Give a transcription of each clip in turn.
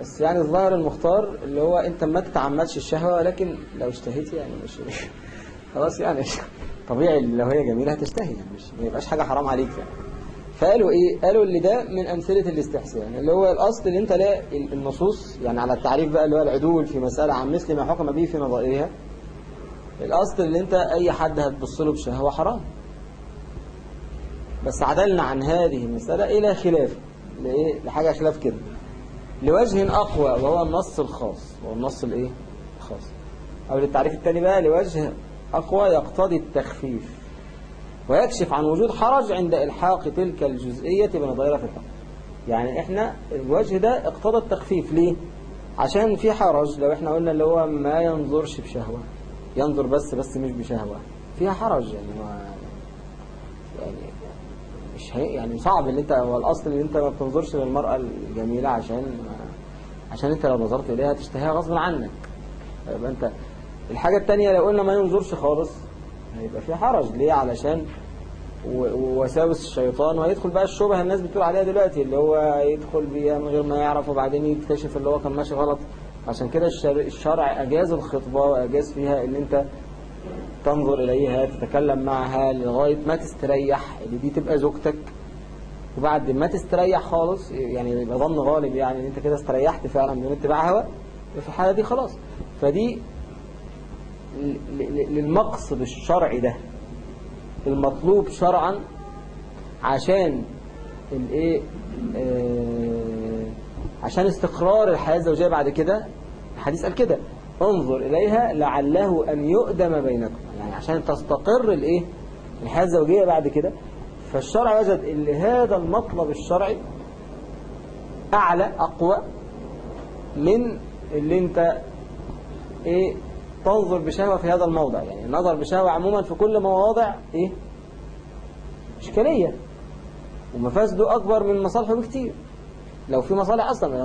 بس يعني الظاهر المختار اللي هو انت ما تتعمدش الشهوة ولكن لو اشتهيت يعني مش خلاص يعني طبيعي لو هي جميلة هتشتهي يعني مش ما يبقاش حاجة حرام عليك يعني. فقالوا إيه؟ قالوا اللي ده من أمثلة الاستحسان اللي هو الأصل اللي انت لا النصوص يعني على التعريف بقى اللي هو العدول في مسألة عن مثل ما حكم به في نظائرها. الأصل اللي انت أي حد هتبص له بشهوة حرام. بس عدلنا عن هذه المسألة إلى خلاف لإيه؟ لحاجة خلاف كده. لوجه أقوى وهو النص الخاص. وهو النص الإيه؟ الخاص. أو للتعريف الثاني بقى لوجه أقوى يقتضي التخفيف. ويكشف عن وجود حرج عند إلحاق تلك الجزئية بنظيرة في الحق. يعني إحنا الوجه ده اقتضى التخفيف. ليه؟ عشان في حرج. لو إحنا قلنا اللي هو ما ينظرش بشهوة ينظر بس بس مش بشهوة. فيها حرج يعني ما يعني صعب ان انت هو الأصل ان انت ما بتنظرش للمرأة الجميلة عشان عشان انت لو نظرت إليها تشتهيها غصب عنك. يبقى انت الحاجة التانية لو قلنا ما ينظرش خالص هيبقى في حرج. ليه؟ علشان ووساوس الشيطان. وهيدخل بقى الشبهة الناس بتقول عليها دلوقتي اللي هو يدخل بيها من غير ما يعرف وبعدين يكتشف اللي هو كان ماشي غلط. عشان كده الشرع أجاز الخطبة وأجاز فيها ان انت تنظر إليها تتكلم معها لغاية ما تستريح اللي دي تبقى زوجتك. وبعد ما تستريح خالص يعني يبقى ظن غالب يعني إن أنت كده استريحت فعلا من اتباع هوا في الحالة دي خلاص. فدي للمقصد الشرعي ده المطلوب شرعا عشان الايه آه عشان استقرار الحياة الزوجية بعد كده. الحديث قال كده انظر إليها لعله أن يؤدم بينكم. عشان تستقر الايه؟ الحياة الزوجية بعد كده. فالشرع وجد إن هذا المطلب الشرعي أعلى أقوى من اللي أنت إيه؟ تنظر بشهوة في هذا الموضع. يعني النظر بشهوة عموما في كل مواضع إيه؟ إشكالية. ومفاسده أكبر من مصالحه بكتير. لو في مصالح أصلا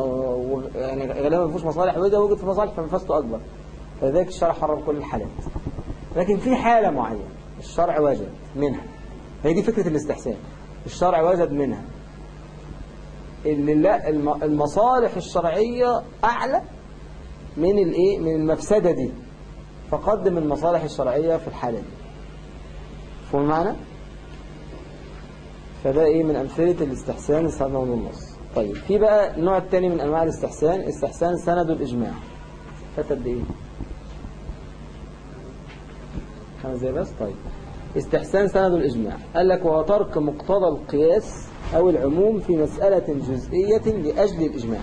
يعني غالبا ما فيش مصالح وإذا وجد في مصالح فمفاسده أكبر. فذلك الشرع حرم كل الحالات. لكن في حالة معينة الشرع وجد منها. هي دي فكرة الاستحسان. الشرع وجد منها اللي لا المصالح الشرعية أعلى من الإيه؟ من المفسدة دي. فقدم المصالح الشرعية في الحالة دي. فهم معنا فده إيه؟ من أمثلة الاستحسان السند والنص طيب في بقى النوع الثاني من أنواع الاستحسان. استحسان سند الإجماع. قد إيه؟ خمس دقايق بس طيب. استحسان سند الإجماع. قال لك وهو ترك مقتضى القياس أو العموم في مسألة جزئية لأجل الإجماع.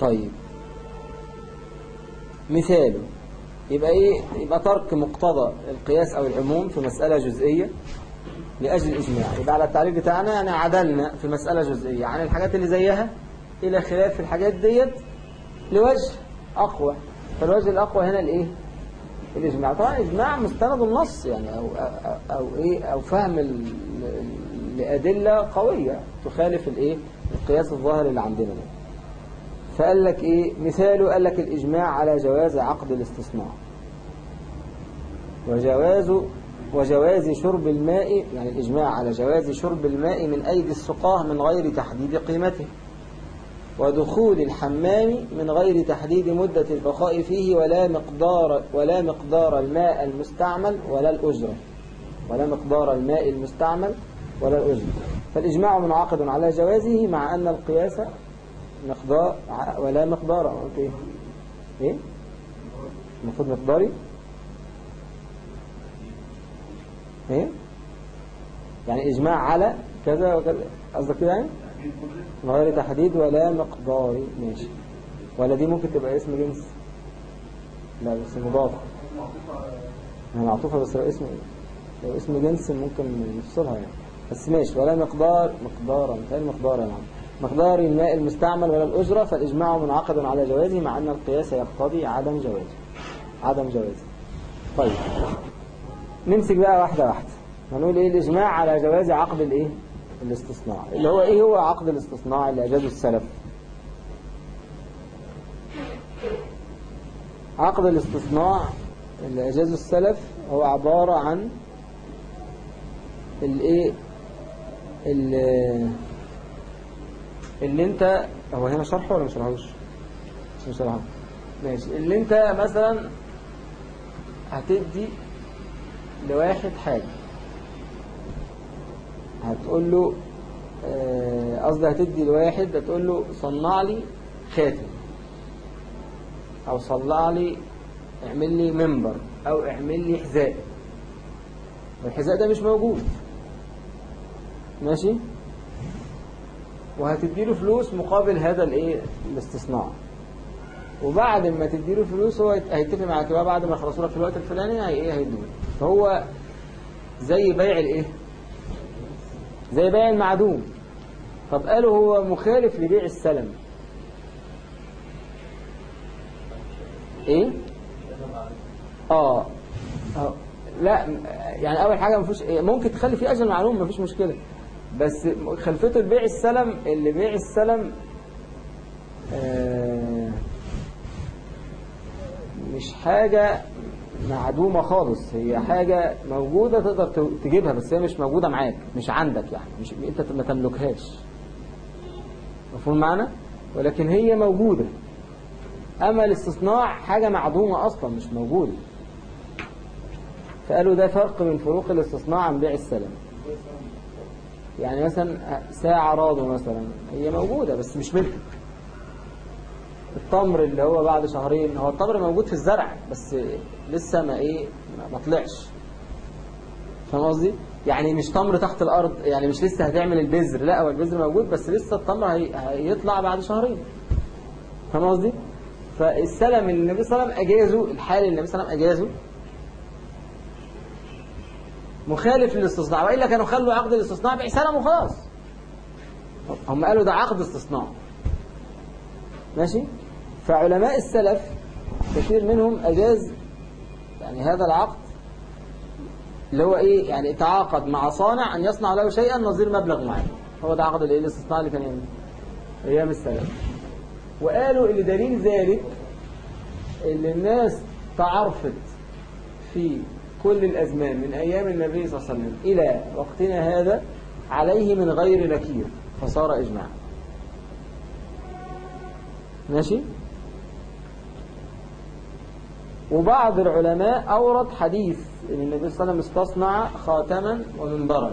طيب. مثاله. يبقى إيه؟ يبقى ترك مقتضى القياس أو العموم في مسألة جزئية لأجل الإجماع. يبقى على التعريف بتاعنا يعني عدلنا في مسألة جزئية. عن الحاجات اللي زيها إلى خلاف الحاجات ديت لوجه أقوى. فالوجه الأقوى هنا الإيه؟ الإجماع. طبعا الإجماع مستند النص يعني أو, أو, أو إيه؟ أو فهم لأدلة قوية تخالف الإيه؟ القياس الظاهر اللي عندنا. ده فقال لك إيه؟ مثاله قال لك الإجماع على جواز عقد الاستصناع وجواز وجواز شرب الماء يعني الإجماع على جواز شرب الماء من أيدي السقاة من غير تحديد قيمته. ودخول الحمام من غير تحديد مدة البقاء فيه ولا مقدار ولا مقدار الماء المستعمل ولا الأجرة ولا مقدار الماء المستعمل ولا الأجرة فالإجماع منعقد على جوازه مع أن القياس مقدار ولا مقدار. إيه إيه؟ المفروض مقداري؟ إيه؟ يعني إجماع على كذا وكذا. قصدك كده يعني؟ غير تحديد ولا مقداري ماشي. ولا دي ممكن تبقى اسم جنس؟ لا بس مضاف. هي معطوفة بس لو اسم لو اسم جنس ممكن نفصلها يعني. بس ماشي. ولا مقدار مقدارا مثال مقدار يا معلم مقدار الماء المستعمل ولا الأجرة فالإجماع منعقد على جوازه مع أن القياس يقتضي عدم جوازه. عدم جوازه. طيب. نمسك بقى واحدة واحدة. هنقول إيه؟ الإجماع على جواز عقد الإيه؟ الاستصناع اللي هو إيه هو عقد الاستصناع اللي أجازه السلف؟ عقد الاستصناع اللي أجازه السلف هو عبارة عن الإيه اللي, اللي أنت هو هنا شرحه ولا مش شرحوش؟ مش شرحه ماشي. اللي أنت مثلا هتدي لواحد حاجة. هتقول له آه، قصدي هتدي لواحد هتقول له صنع لي خاتم. أو صنع لي اعمل لي منبر أو اعمل لي حذاء. والحذاء ده مش موجود. ماشي؟ وهتديله فلوس مقابل هذا الإيه؟ الاستصناع وبعد ما تديله فلوس هو هيت- هيتفق معاك بقى بعد ما يخلصوا لك في الوقت الفلاني هي إيه هيدوه. فهو زي بيع الإيه؟ زي بيع المعدوم طب قالوا هو مخالف لبيع السلم. إيه؟ آه. آه. لا م- يعني أول حاجة مفيش ممكن تخلي فيه أجل معلوم مفيش مشكلة. بس خلفته البيع السلم اللي بيع السلم آه مش حاجة معدومة خالص. هي حاجة موجودة تقدر تجيبها بس هي مش موجودة معاك مش عندك يعني مش انت ما تملكهاش. مفهوم معنا ولكن هي موجودة. أما الاستصناع حاجة معدومة أصلا مش موجودة. فقالوا ده فرق من فروق الاستصناع عن بيع السلم. يعني مثلا ساعة رادو مثلا هي موجودة بس مش ملكك التمر اللي هو بعد شهرين هو التمر موجود في الزرع بس لسه ما إيه ما- طلعش. فاهم قصدي؟ يعني مش تمر تحت الأرض يعني مش لسه هتعمل البذر لا هو البذر موجود بس لسه التمر هي... هيطلع بعد شهرين. فاهم قصدي؟ فالسلم اللي النبي صلى الله عليه وسلم أجازه الحال اللي النبي صلى الله عليه وسلم أجازه مخالف للاستصناع والا كانوا خلوا عقد الاستصناع بيع سلم وخلاص هم قالوا ده عقد استصناع ماشي؟ فعلماء السلف كثير منهم أجاز يعني هذا العقد اللي هو إيه؟ يعني تعاقد مع صانع أن يصنع له شيئا نظير مبلغ معين. هو ده عقد الاستثناء اللي كان أيام السلف. وقالوا اللي دليل ذلك اللي الناس تعرفت في كل الأزمان من أيام النبي صلى الله عليه وسلم إلى وقتنا هذا عليه من غير نكير فصار إجماعا. ماشي؟ وبعض العلماء أورد حديث إن النبي صلى الله عليه وسلم استصنع خاتما ومنبرا.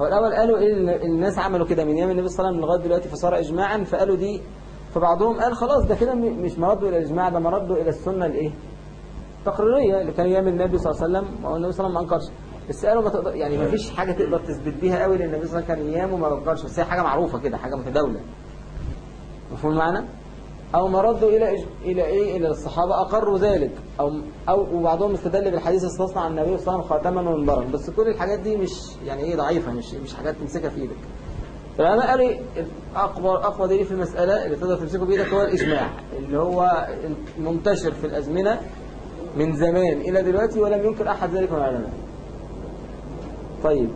هو الأول قالوا إيه الناس عملوا كده من أيام النبي صلى الله عليه وسلم لغاية دلوقتي فصار إجماعا فقالوا دي فبعضهم قال خلاص ده كده مش مرده إلى الإجماع ده مرده إلى السنة الإيه؟ التقريرية اللي كان أيام النبي صلى الله عليه وسلم والنبي صلى الله عليه وسلم ما أنكرش. بس قالوا ما تقدر يعني ما فيش حاجة تقدر تثبت بيها قوي لأن النبي صلى الله عليه وسلم كان أيامه ما أنكرش بس هي حاجة معروفة كده حاجة متداولة. مفهوم المعنى أو مردوا إلى إج... إلى إيه؟ إلى الصحابة أقروا ذلك. أو أو وبعضهم استدل بالحديث استصنع عن النبي صلى الله عليه وسلم خاتما ومنبرا بس كل الحاجات دي مش يعني إيه ضعيفة مش مش حاجات تمسكها في إيدك. فأنا قالوا اقوى أقوى دليل في المسألة اللي تقدر تمسكه بإيدك هو الإجماع اللي هو منتشر في الأزمنة من زمان إلى دلوقتي ولم ينكر أحد ذلك من العلماء. طيب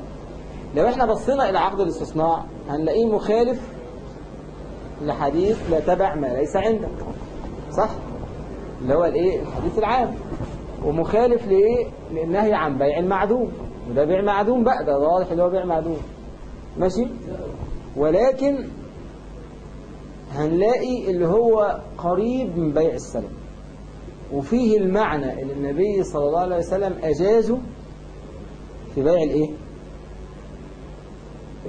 لو إحنا بصينا إلى عقد الاستصناع هنلاقيه مخالف لحديث لا تبع ما ليس عندك. صح؟ اللي هو الإيه؟ الحديث العام. ومخالف لإيه؟ للنهي عن بيع المعدوم وده بيع معدوم بقى ده واضح اللي هو بيع معدوم. ماشي؟ ولكن هنلاقي اللي هو قريب من بيع السلم. وفيه المعنى اللي النبي صلى الله عليه وسلم أجازه في بيع الإيه؟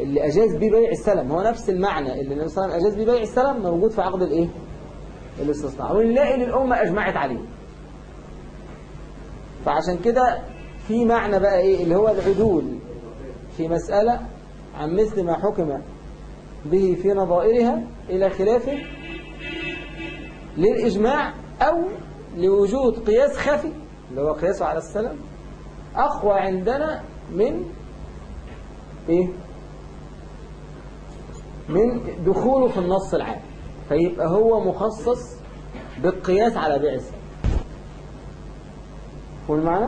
اللي أجاز بيه بيع السلم هو نفس المعنى اللي النبي صلى الله عليه وسلم أجاز بيه بيع السلم موجود في عقد الإيه؟ الاستصناع ونلاقي إن الأمة أجمعت عليه فعشان كده في معنى بقى إيه اللي هو العدول في مسألة عن مثل ما حكم به في نظائرها إلى خلافه للإجماع أو لوجود قياس خفي اللي هو قياسه على السلم أقوى عندنا من إيه؟ من دخوله في النص العام. فيبقى هو مخصص بالقياس على بيع السلم هو المعنى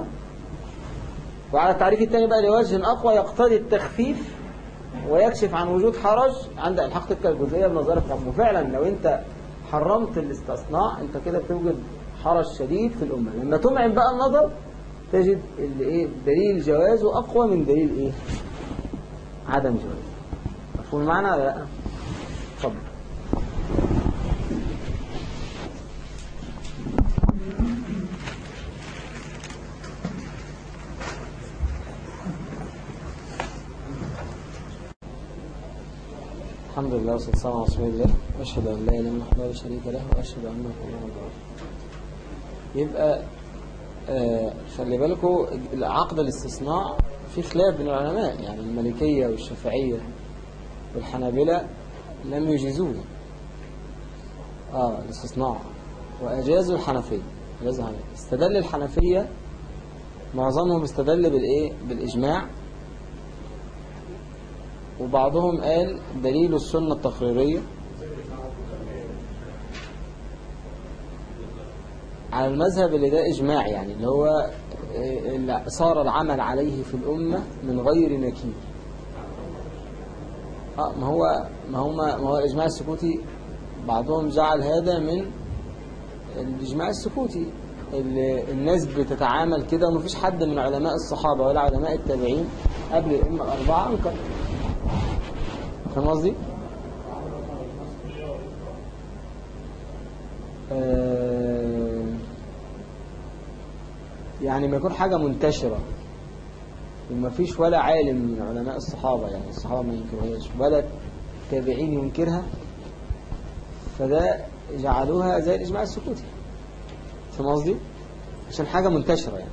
وعلى التعريف الثاني بقى لوجه أقوى يقتضي التخفيف ويكشف عن وجود حرج عند الحق تلك الجزئية بنظرة رب. وفعلا لو أنت حرمت الاستصناع أنت كده بتوجد حرج شديد في الأمة. لما تمعن بقى النظر تجد اللي إيه دليل جوازه أقوى من دليل إيه؟ عدم جوازه مفهوم معنا ولا لأ؟ اتفضل. الحمد لله والصلاة والسلام على رسول الله. وأشهد أن لا إله إلا الله وحده لا شريك له وأشهد أن محمدا رسول يبقى آه خلي بالكم عقد الاستثناء في خلاف بين العلماء يعني المالكية والشافعية. والحنابلة لم يجيزوه آه الاستثناء. وأجازوا الحنفية. أجازوا الحنفية. استدل الحنفية معظمهم استدل بالإيه؟ بالإجماع. وبعضهم قال دليل السنة التقريرية. على المذهب اللي ده إجماع يعني اللي هو اللي صار العمل عليه في الأمة من غير نكير. آه ما هو ما هو ما هو الإجماع السكوتي بعضهم جعل هذا من الإجماع السكوتي. الناس بتتعامل كده ومفيش حد من علماء الصحابة ولا علماء التابعين قبل الأمة الأربعة أنكر. فاهم قصدي؟ آه يعني ما يكون حاجة منتشرة. وما فيش ولا عالم من علماء الصحابة يعني الصحابة ما ينكرهاش ولا تابعين ينكرها فده جعلوها زي الإجماع السكوتي. فاهم قصدي؟ عشان حاجة منتشرة يعني.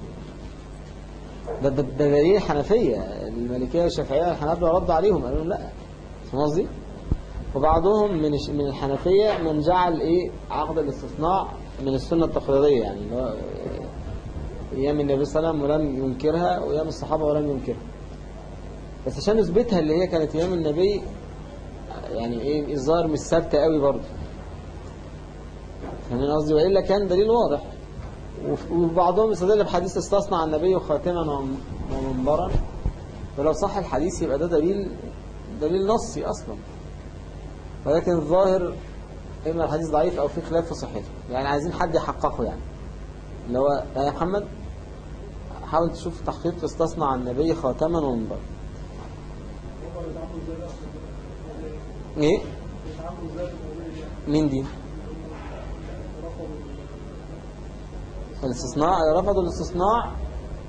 ده, ده, دليل الحنفية المالكية والشافعية الحنابلة ردوا عليهم قالوا لا. فاهم قصدي؟ وبعضهم من من الحنفية من جعل إيه؟ عقد الاستثناء من السنة التقليدية يعني اللي هو أيام النبي صلى الله عليه وسلم ولم ينكرها وأيام الصحابة ولم ينكرها. بس عشان نثبتها اللي هي كانت أيام النبي يعني إيه الظاهر مش ثابتة قوي برضه. فاهمين قصدي وإلا كان دليل واضح. وبعضهم يستدل بحديث استصنع النبي خاتما ومنبرا. ولو صح الحديث يبقى ده دليل دليل نصي أصلا. ولكن الظاهر إما الحديث ضعيف أو في خلاف في صحته يعني عايزين حد يحققه يعني. اللي هو يا محمد حاول تشوف تحقيق استصنع النبي خاتما ومنبر. إيه؟ مين دي؟ الاستثناء رفضوا الاستثناء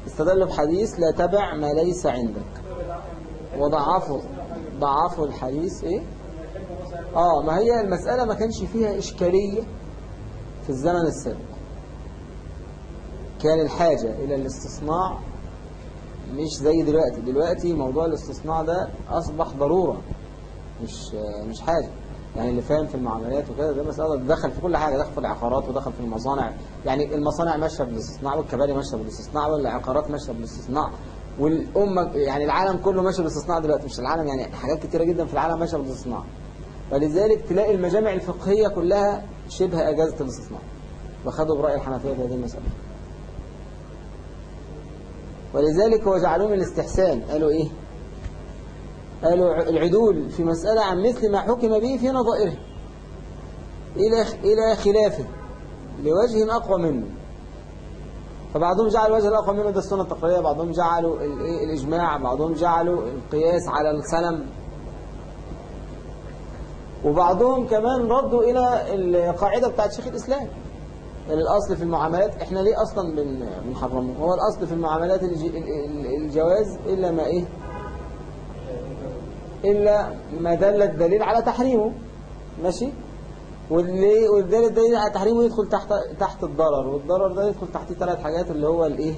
استدلوا بحديث لا تبع ما ليس عندك. وضعفوا ضعفوا الحديث إيه؟ آه ما هي المسألة ما كانش فيها إشكالية في الزمن السابق. كان الحاجة إلى الاستصناع مش زي دلوقتي. دلوقتي موضوع الاستصناع ده أصبح ضرورة مش مش حاجة. يعني اللي فاهم في المعاملات وكده ده مسألة دخل في كل حاجة دخل في العقارات ودخل في المصانع. يعني المصانع ماشية بالاستصناع والكباري ماشية بالاستصناع والعقارات ماشية بالاستصناع والأمة يعني العالم كله ماشي بالاستصناع دلوقتي. مش العالم يعني حاجات كتيرة جدا في العالم ماشية بالاستصناع فلذلك تلاقي المجامع الفقهية كلها شبه أجازة الاستثناء. وخدوا برأي الحنفية في هذه المسألة. ولذلك هو جعلوه من الاستحسان. قالوا إيه؟ قالوا العدول في مسألة عن مثل ما حكم به في نظائره. إلى إلى خلافه لوجه أقوى منه. فبعضهم جعل الوجه الأقوى منه ده السنة التقريرية بعضهم جعلوا الإجماع. بعضهم جعلوا القياس على السلم. وبعضهم كمان ردوا إلى القاعدة بتاعت شيخ الإسلام. يعني الأصل في المعاملات إحنا ليه أصلا بنحرمه؟ هو الأصل في المعاملات الجواز إلا ما إيه؟ إلا ما دل الدليل على تحريمه. ماشي؟ واللي والدليل الدليل على تحريمه يدخل تحت تحت الضرر والضرر ده يدخل تحتيه ثلاث حاجات اللي هو الإيه؟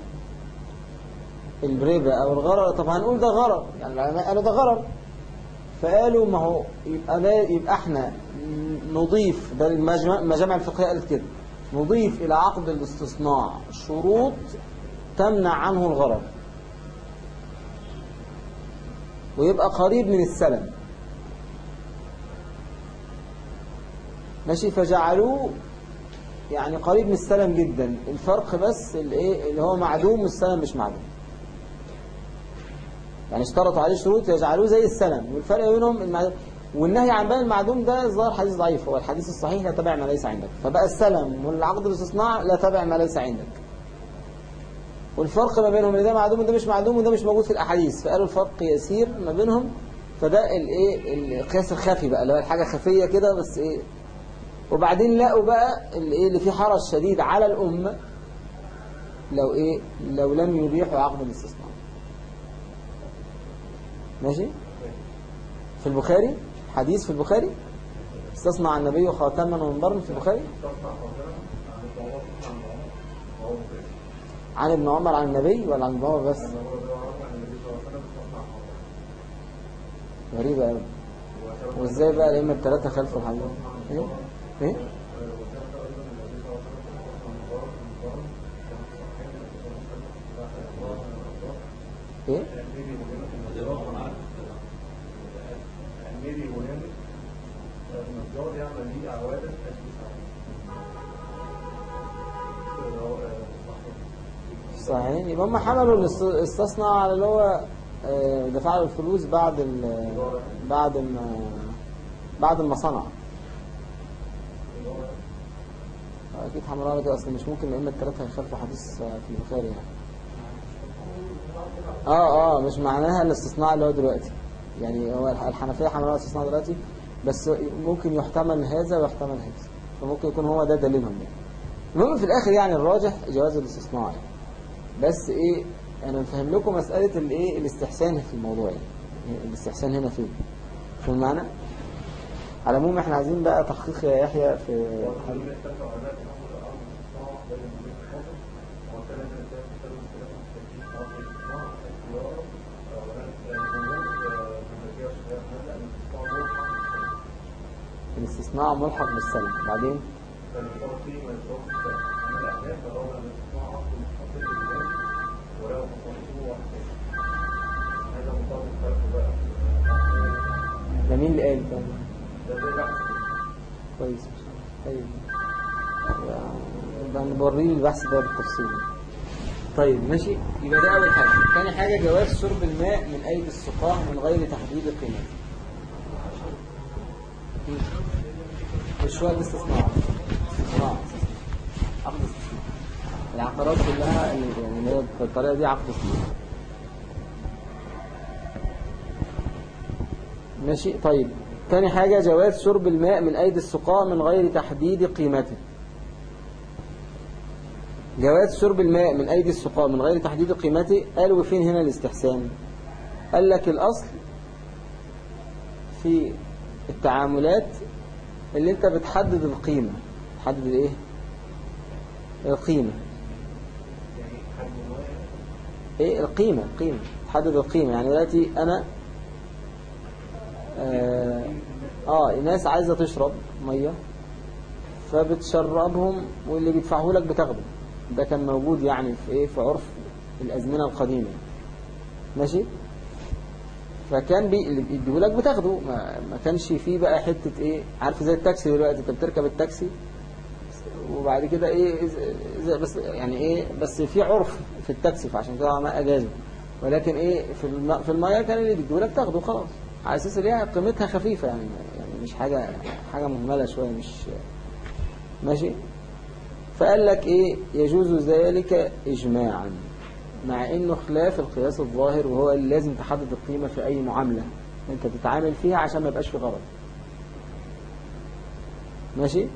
الربا أو الغرر. طب هنقول ده غرر يعني قالوا ده غرر. فقالوا ما هو يبقى يبقى إحنا نضيف ده المجامع الفقهية قالت كده. نضيف إلى عقد الاستصناع شروط تمنع عنه الغرر ويبقى قريب من السلم. ماشي؟ فجعلوه يعني قريب من السلم جدا. الفرق بس اللي هو معدوم والسلم مش معدوم. يعني اشترطوا عليه شروط يجعلوه زي السلم. والفرق بينهم والنهي عن بيع المعدوم ده ظاهر حديث ضعيف. هو الحديث الصحيح لا تبع ما ليس عندك. فبقى السلم والعقد الاستصناع لا تبع ما ليس عندك. والفرق ما بينهم إن ده معدوم وده مش معدوم وده مش موجود في الأحاديث. فقالوا الفرق يسير ما بينهم فده الايه القياس الخفي بقى اللي هو الحاجة خفية كده بس إيه. وبعدين لقوا بقى الايه اللي فيه حرج شديد على الأمة لو إيه لو لم يبيحوا عقد الاستثناء ماشي؟ في البخاري؟ حديث في البخاري؟ استصنع النبي خاتما ومنبرا في البخاري؟ عن ابن عمر عن النبي ولا عن ابن عمر بس؟ غريبة قوي وإزاي بقى؟ الأئمة الثلاثة خلفوا الحديث. إيه؟ إيه؟ إيه؟ صحيح. يبقى هم حملوا الاستصنع على اللي هو آه، دفع له الفلوس بعد ال بعد ما بعد ما صنع. أكيد حملوا على كده أصل مش ممكن الائمه الثلاثه يخالفوا حديث في البخاري يعني. آه آه مش معناها الاستصناع اللي هو دلوقتي. يعني هو الحنفية حملوا على الاستثناء دلوقتي بس ممكن يحتمل هذا ويحتمل هذا. فممكن يكون هو ده دليلهم يعني. المهم في الآخر يعني الراجح جواز الاستثناء. يعني. بس إيه أنا مفهم لكم مسألة الايه الاستحسان في الموضوع يعني. الاستحسان هنا فين؟ شو المعنى؟ على العموم إحنا عايزين بقى تحقيق يا يحيى في الاستثناء ملحق بالسلم. بعدين؟ مين اللي قال؟ ده كويس. طيب. يبقى نوريه البحث ده بالتفصيل. طيب ماشي. يبقى ده أول حاجة. ثاني حاجة جواز شرب الماء من ايدي السقاء من غير تحديد قيمته مش هو الاستثمار استثمار عقد استثمار العقارات كلها يعني هي بالطريقة دي عقد استثمار ماشي؟ طيب. تاني حاجة جواز شرب الماء من أيدي السقاء من غير تحديد قيمته. جواز شرب الماء من أيدي السقاء من غير تحديد قيمته قالوا فين هنا الاستحسان؟ قال لك الأصل في التعاملات اللي أنت بتحدد القيمة. تحدد الايه القيمة. إيه؟ القيمة القيمة تحدد القيمة. يعني دلوقتي أنا آه, آه الناس عايزة تشرب مية فبتشربهم واللي بيدفعه لك بتاخده. ده كان موجود يعني في إيه؟ في عرف الأزمنة القديمة. ماشي؟ فكان بيديهولك بتاخده. ما, ما كانش فيه بقى حتة إيه؟ عارف زي التاكسي دلوقتي أنت بتركب التاكسي وبعد كده إيه؟ زي بس يعني إيه؟ بس في عرف في التاكسي فعشان كده ما أجازه. ولكن إيه؟ في. في المية كان اللي بيديهولك تاخده خلاص على أساس إن هي قيمتها خفيفة يعني يعني مش حاجة حاجة مهملة شوية مش ماشي؟ فقال لك إيه؟ يجوز ذلك اجماعا مع إنه خلاف القياس الظاهر وهو اللي لازم تحدد القيمة في أي معاملة أنت تتعامل فيها عشان ما يبقاش في غلط. ماشي؟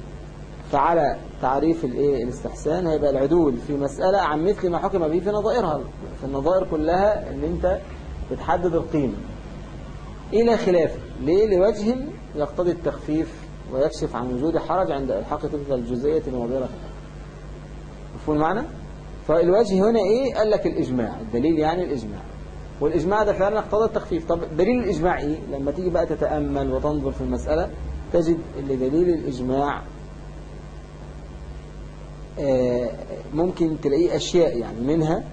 فعلى تعريف الإيه؟ الاستحسان هيبقى العدول في مسألة عن مثل ما حكم به في نظائرها في النظائر كلها إن أنت بتحدد القيمة. إلى خلافه ليه؟ لوجه يقتضي التخفيف ويكشف عن وجود حرج عند إلحاق تلك الجزئية الموضوعة مفهوم المعنى؟ فالوجه هنا إيه؟ قال لك الإجماع. الدليل يعني الإجماع. والإجماع ده فعلا اقتضى التخفيف. طب دليل الإجماع إيه؟ لما تيجي بقى تتأمل وتنظر في المسألة تجد إن دليل الإجماع آه ممكن تلاقيه أشياء يعني منها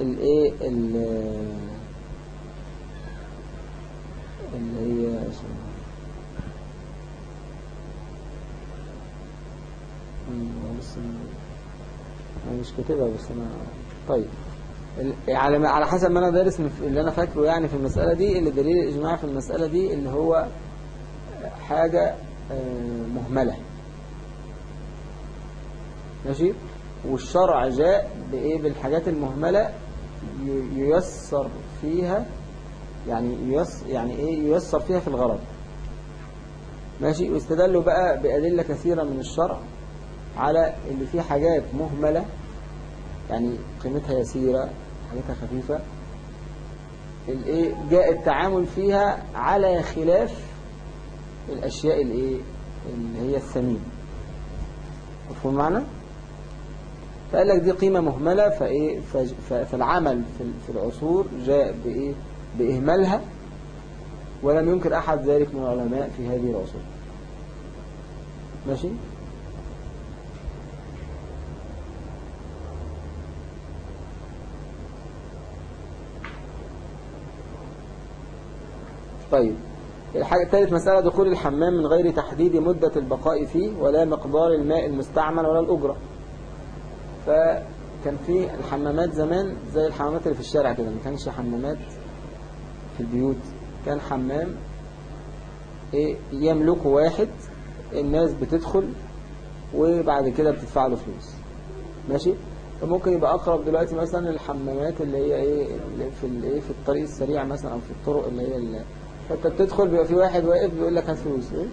الايه اللي هي أنا مش كاتبها بس أنا طيب. على على حسب ما أنا دارس اللي أنا فاكره يعني في المسألة دي اللي دليل الإجماع في المسألة دي اللي هو حاجة مهملة. ماشي؟ والشرع جاء بإيه؟ بالحاجات المهملة ييسر فيها يعني ييسر يعني إيه ييسر فيها في الغرض. ماشي؟ واستدلوا بقى بأدلة كثيرة من الشرع على اللي فيه حاجات مهملة يعني قيمتها يسيرة حاجاتها خفيفة الإيه جاء التعامل فيها على خلاف الأشياء الإيه اللي هي الثمين. مفهوم معنى فقال لك دي قيمة مهملة فإيه فالعمل في العصور جاء بإيه؟ بإهمالها ولم ينكر أحد ذلك من العلماء في هذه العصور. ماشي؟ طيب الحاجة الثالث مسألة دخول الحمام من غير تحديد مدة البقاء فيه ولا مقدار الماء المستعمل ولا الأجرة. فكان في الحمامات زمان زي الحمامات اللي في الشارع كده ما كانش حمامات البيوت كان حمام إيه يملكه واحد الناس بتدخل وبعد كده بتدفع له فلوس. ماشي؟ فممكن يبقى أقرب دلوقتي مثلا الحمامات اللي هي اللي في الايه في الطريق السريع مثلا أو في الطرق اللي هي اللي فأنت بتدخل بيبقى في واحد واقف بيقول لك هات فلوس. إيه؟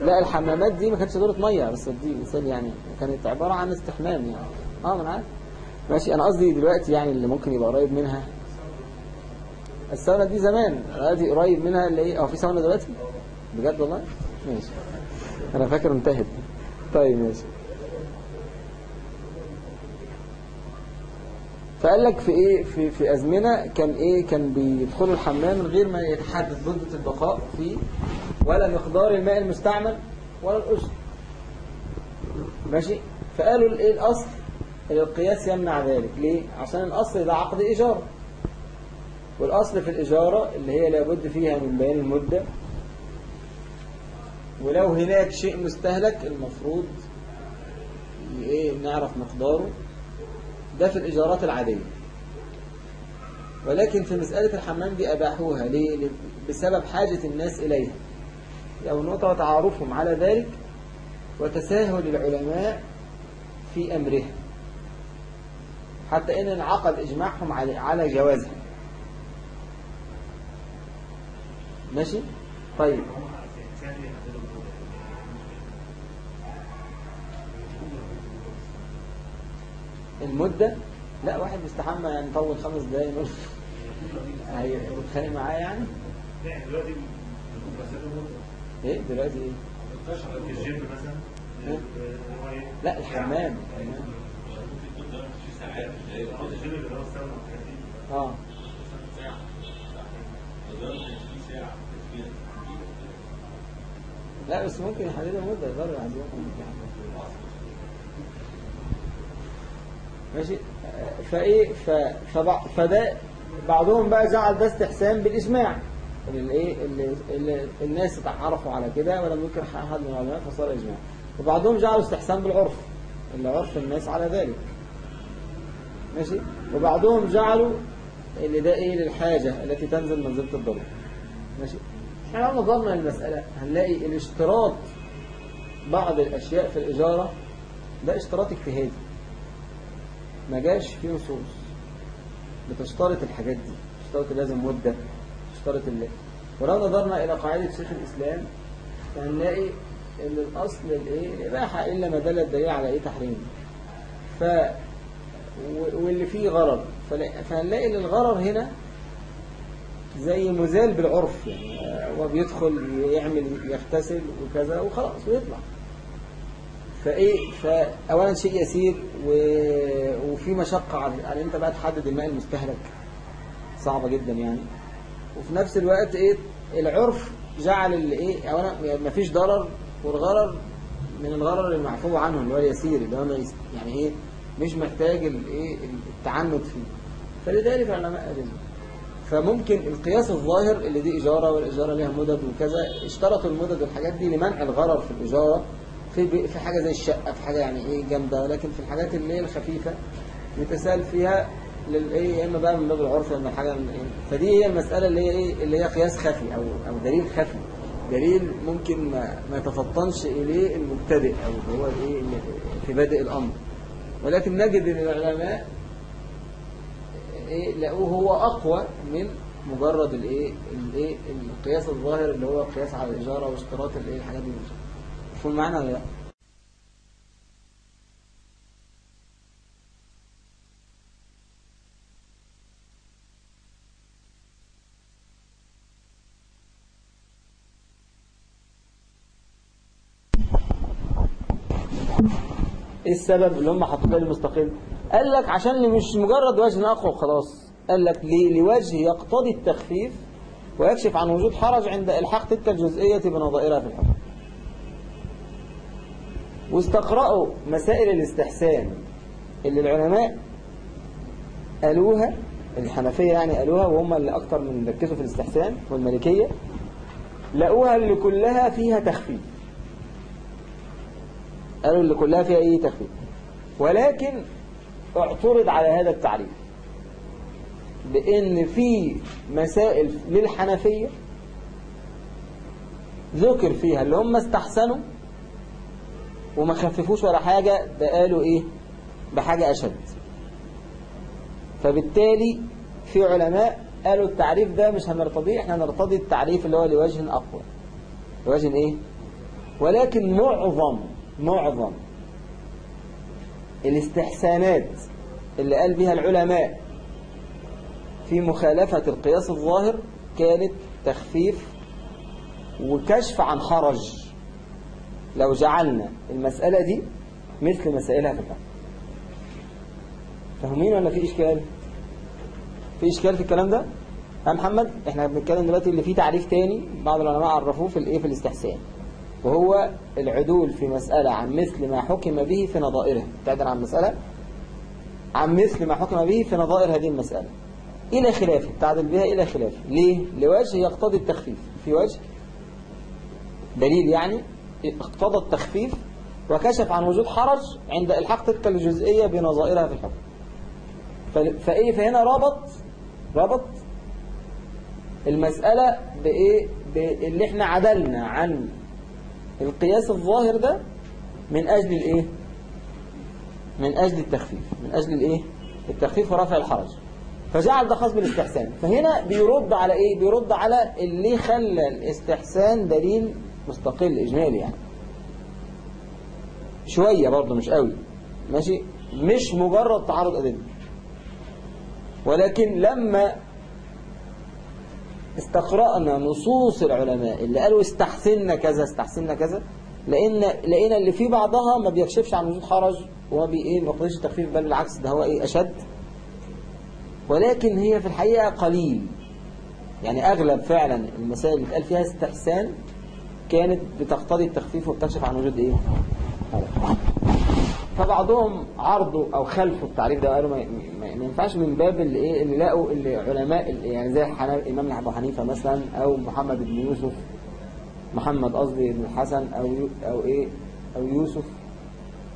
لا الحمامات دي ما كانتش دورة مية بس دي مثال يعني كانت عبارة عن استحمام يعني. آه من عارف ماشي أنا قصدي دلوقتي يعني اللي ممكن يبقى قريب منها الساونا دي زمان دلوقتي قريب منها اللي إيه آه في ساونا دلوقتي؟ بجد والله؟ ماشي. أنا فاكر انتهت. طيب ماشي. فقال لك في إيه؟ في في أزمنة كان إيه؟ كان بيدخلوا الحمام من غير ما يتحدد مده البقاء فيه ولا مقدار الماء المستعمل ولا الأجر ماشي؟ فقالوا الايه الأصل القياس يمنع ذلك. ليه؟ عشان الأصل ده عقد إيجار. والأصل في الإجارة اللي هي لابد فيها من بيان المدة. ولو هناك شيء مستهلك المفروض إيه نعرف مقداره. ده في الإيجارات العادية. ولكن في مسألة الحمام دي أباحوها. ليه؟ بسبب حاجة الناس إليها. أو نقطة وتعارفهم على ذلك وتساهل العلماء في أمرها. حتى إن انعقد إجماعهم على جوازها. ماشي؟ طيب. المدة؟ لا واحد بيستحمى يعني طول خمس دقايق نص هيتخانق معاه يعني؟ إيه؟ دلوقتي إيه؟ في الجيم مثلا. لا الحمام. آه. لا بس ممكن يحددوا مدة يقدروا يعزوكم ماشي؟ فإيه؟ ف... فبع... فده بعضهم بقى جعل ده استحسان بالإجماع. الايه اللي... اللي الناس اتعرفوا على كده ولم يكن أحد من العلماء فصار إجماع. وبعضهم جعلوا استحسان بالعرف اللي عرف الناس على ذلك. ماشي؟ وبعضهم جعلوا اللي ده إيه؟ للحاجة التي تنزل منزلة الضرورة ماشي؟ إحنا لو نظرنا للمسألة هنلاقي الاشتراط بعض الأشياء في الإجارة ده اشتراط اجتهادي ما جاش في نصوص. بتشترط الحاجات دي. تشترط لازم مدة تشترط اللي ولو نظرنا إلى قاعدة شيخ الإسلام فهنلاقي إن الأصل الإيه؟ الإباحة إلا ما دل الدليل على إيه؟ تحريم. ف واللي فيه غرض فهنلاقي إن الغرض هنا زي مزال بالعرف يعني هو بيدخل يعمل يغتسل وكذا وخلاص ويطلع. فإيه فاولا شيء يسير و... وفي مشقة على يعني أنت بقى تحدد الماء المستهلك. صعبة جدا يعني. وفي نفس الوقت إيه العرف جعل اللي إيه اولا ما فيش ضرر والغرر من الغرر المعفو عنه اللي هو اليسير اللي هو يعني إيه مش محتاج الايه التعنت فيه. فلذلك العلماء قالوا فممكن القياس الظاهر اللي دي إجارة والإجارة لها مدد وكذا اشترطوا المدد والحاجات دي لمنع الغرر في الإجارة في في حاجة زي الشقة في حاجة يعني إيه جامدة لكن في الحاجات اللي هي الخفيفة يتسال فيها للايه يا إما بقى من باب العرف يا إما حاجة فدي هي المسألة اللي هي إيه اللي هي قياس خفي أو أو دليل خفي. دليل ممكن ما, ما يتفطنش إليه المبتدئ أو هو الايه في بادئ الأمر. ولكن نجد إن العلماء إيه لقوه هو أقوى من مجرد الايه؟ الايه؟ القياس الظاهر اللي هو قياس على الاجاره واشتراط الايه؟ الحاجات دي. مفهوم معنا ولا لا إيه السبب اللي هم حطوا بالي مستقل قال لك عشان مش مجرد وجه اقوى خلاص قال لك؟ لوجه يقتضي التخفيف ويكشف عن وجود حرج عند إلحاق تلك الجزئية بنظائرها في الحكم. واستقرأوا مسائل الاستحسان اللي العلماء قالوها الحنفية يعني قالوها وهم اللي أكتر من ركزوا في الاستحسان والمالكية لقوها اللي كلها فيها تخفيف. قالوا اللي كلها فيها إيه؟ تخفيف. ولكن اعترض على هذا التعريف بإن في مسائل للحنفية ذكر فيها اللي هم استحسنوا وما خففوش ولا حاجة ده قالوا إيه؟ بحاجة أشد. فبالتالي في علماء قالوا التعريف ده مش هنرتضيه إحنا نرتضي التعريف اللي هو لوجه أقوى. لوجه إيه؟ ولكن معظم معظم الاستحسانات اللي قال بها العلماء في مخالفة القياس الظاهر كانت تخفيف وكشف عن حرج لو جعلنا المسألة دي مثل مسائلها في الفقه. فاهمين ولا في إشكال؟ في إشكال في الكلام ده؟ ها محمد إحنا بنتكلم دلوقتي اللي فيه تعريف تاني بعض العلماء عرفوه في الإيه؟ في الاستحسان. وهو العدول في مسألة عن مثل ما حكم به في نظائرها تعدل عن مسألة عن مثل ما حكم به في نظائر هذه المسألة. إلى خلافه تعدل بها إلى خلافه ليه؟ لوجه يقتضي التخفيف. في وجه دليل يعني اقتضى التخفيف وكشف عن وجود حرج عند الحق تلك الجزئية بنظائرها في الحكم. فإيه؟ فهنا رابط رابط المسألة بإيه؟ اللي إحنا عدلنا عن القياس الظاهر ده من أجل الإيه؟ من أجل التخفيف. من أجل الإيه؟ التخفيف ورفع الحرج. فجعل ده خاص بالاستحسان. فهنا بيرد على إيه؟ بيرد على اللي خلى الاستحسان دليل مستقل إجمالي يعني. شوية برضه مش قوي. ماشي؟ مش مجرد تعارض أدلة. ولكن لما استقرأنا نصوص العلماء اللي قالوا استحسنا كذا استحسنا كذا. لقينا لقينا اللي في بعضها ما بيكشفش عن وجود حرج وما بي إيه ما بيقضيش تخفيف بل بالعكس ده هو إيه أشد. ولكن هي في الحقيقة قليل. يعني أغلب فعلا المسائل اللي اتقال فيها استحسان كانت بتقتضي التخفيف وبتكشف عن وجود إيه؟ حرج. فبعضهم عرضوا أو خلفوا التعريف ده وقالوا ما, ينفعش من باب اللي إيه اللي لقوا اللي علماء اللي يعني زي الإمام أبو حنيفة مثلا أو محمد بن يوسف محمد قصدي بن الحسن أو أو إيه أو يوسف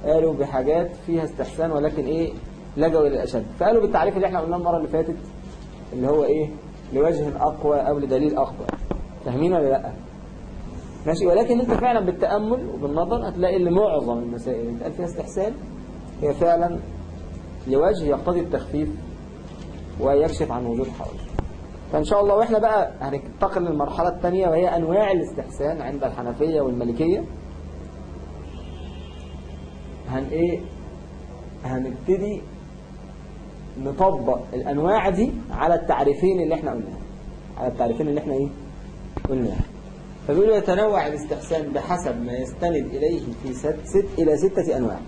قالوا بحاجات فيها استحسان ولكن إيه لجوا إلى الأشد. فقالوا بالتعريف اللي إحنا قلناه المرة اللي فاتت اللي هو إيه لوجه أقوى أو لدليل أقوى. فاهمين ولا لأ؟ ماشي؟ ولكن انت فعلا بالتأمل وبالنظر هتلاقي ان معظم المسائل اللي اتقال فيها استحسان هي فعلا لوجه يقتضي التخفيف ويكشف عن وجود حرج. فإن شاء الله وإحنا بقى هننتقل للمرحلة الثانية وهي أنواع الاستحسان عند الحنفية والمالكية هن إيه؟ هنبتدي نطبق الأنواع دي على التعريفين اللي إحنا قلناها على التعريفين اللي إحنا إيه؟ قلناها فبيقولوا يتنوع الاستحسان بحسب ما يستند إليه في ست, ست إلى ستة أنواع.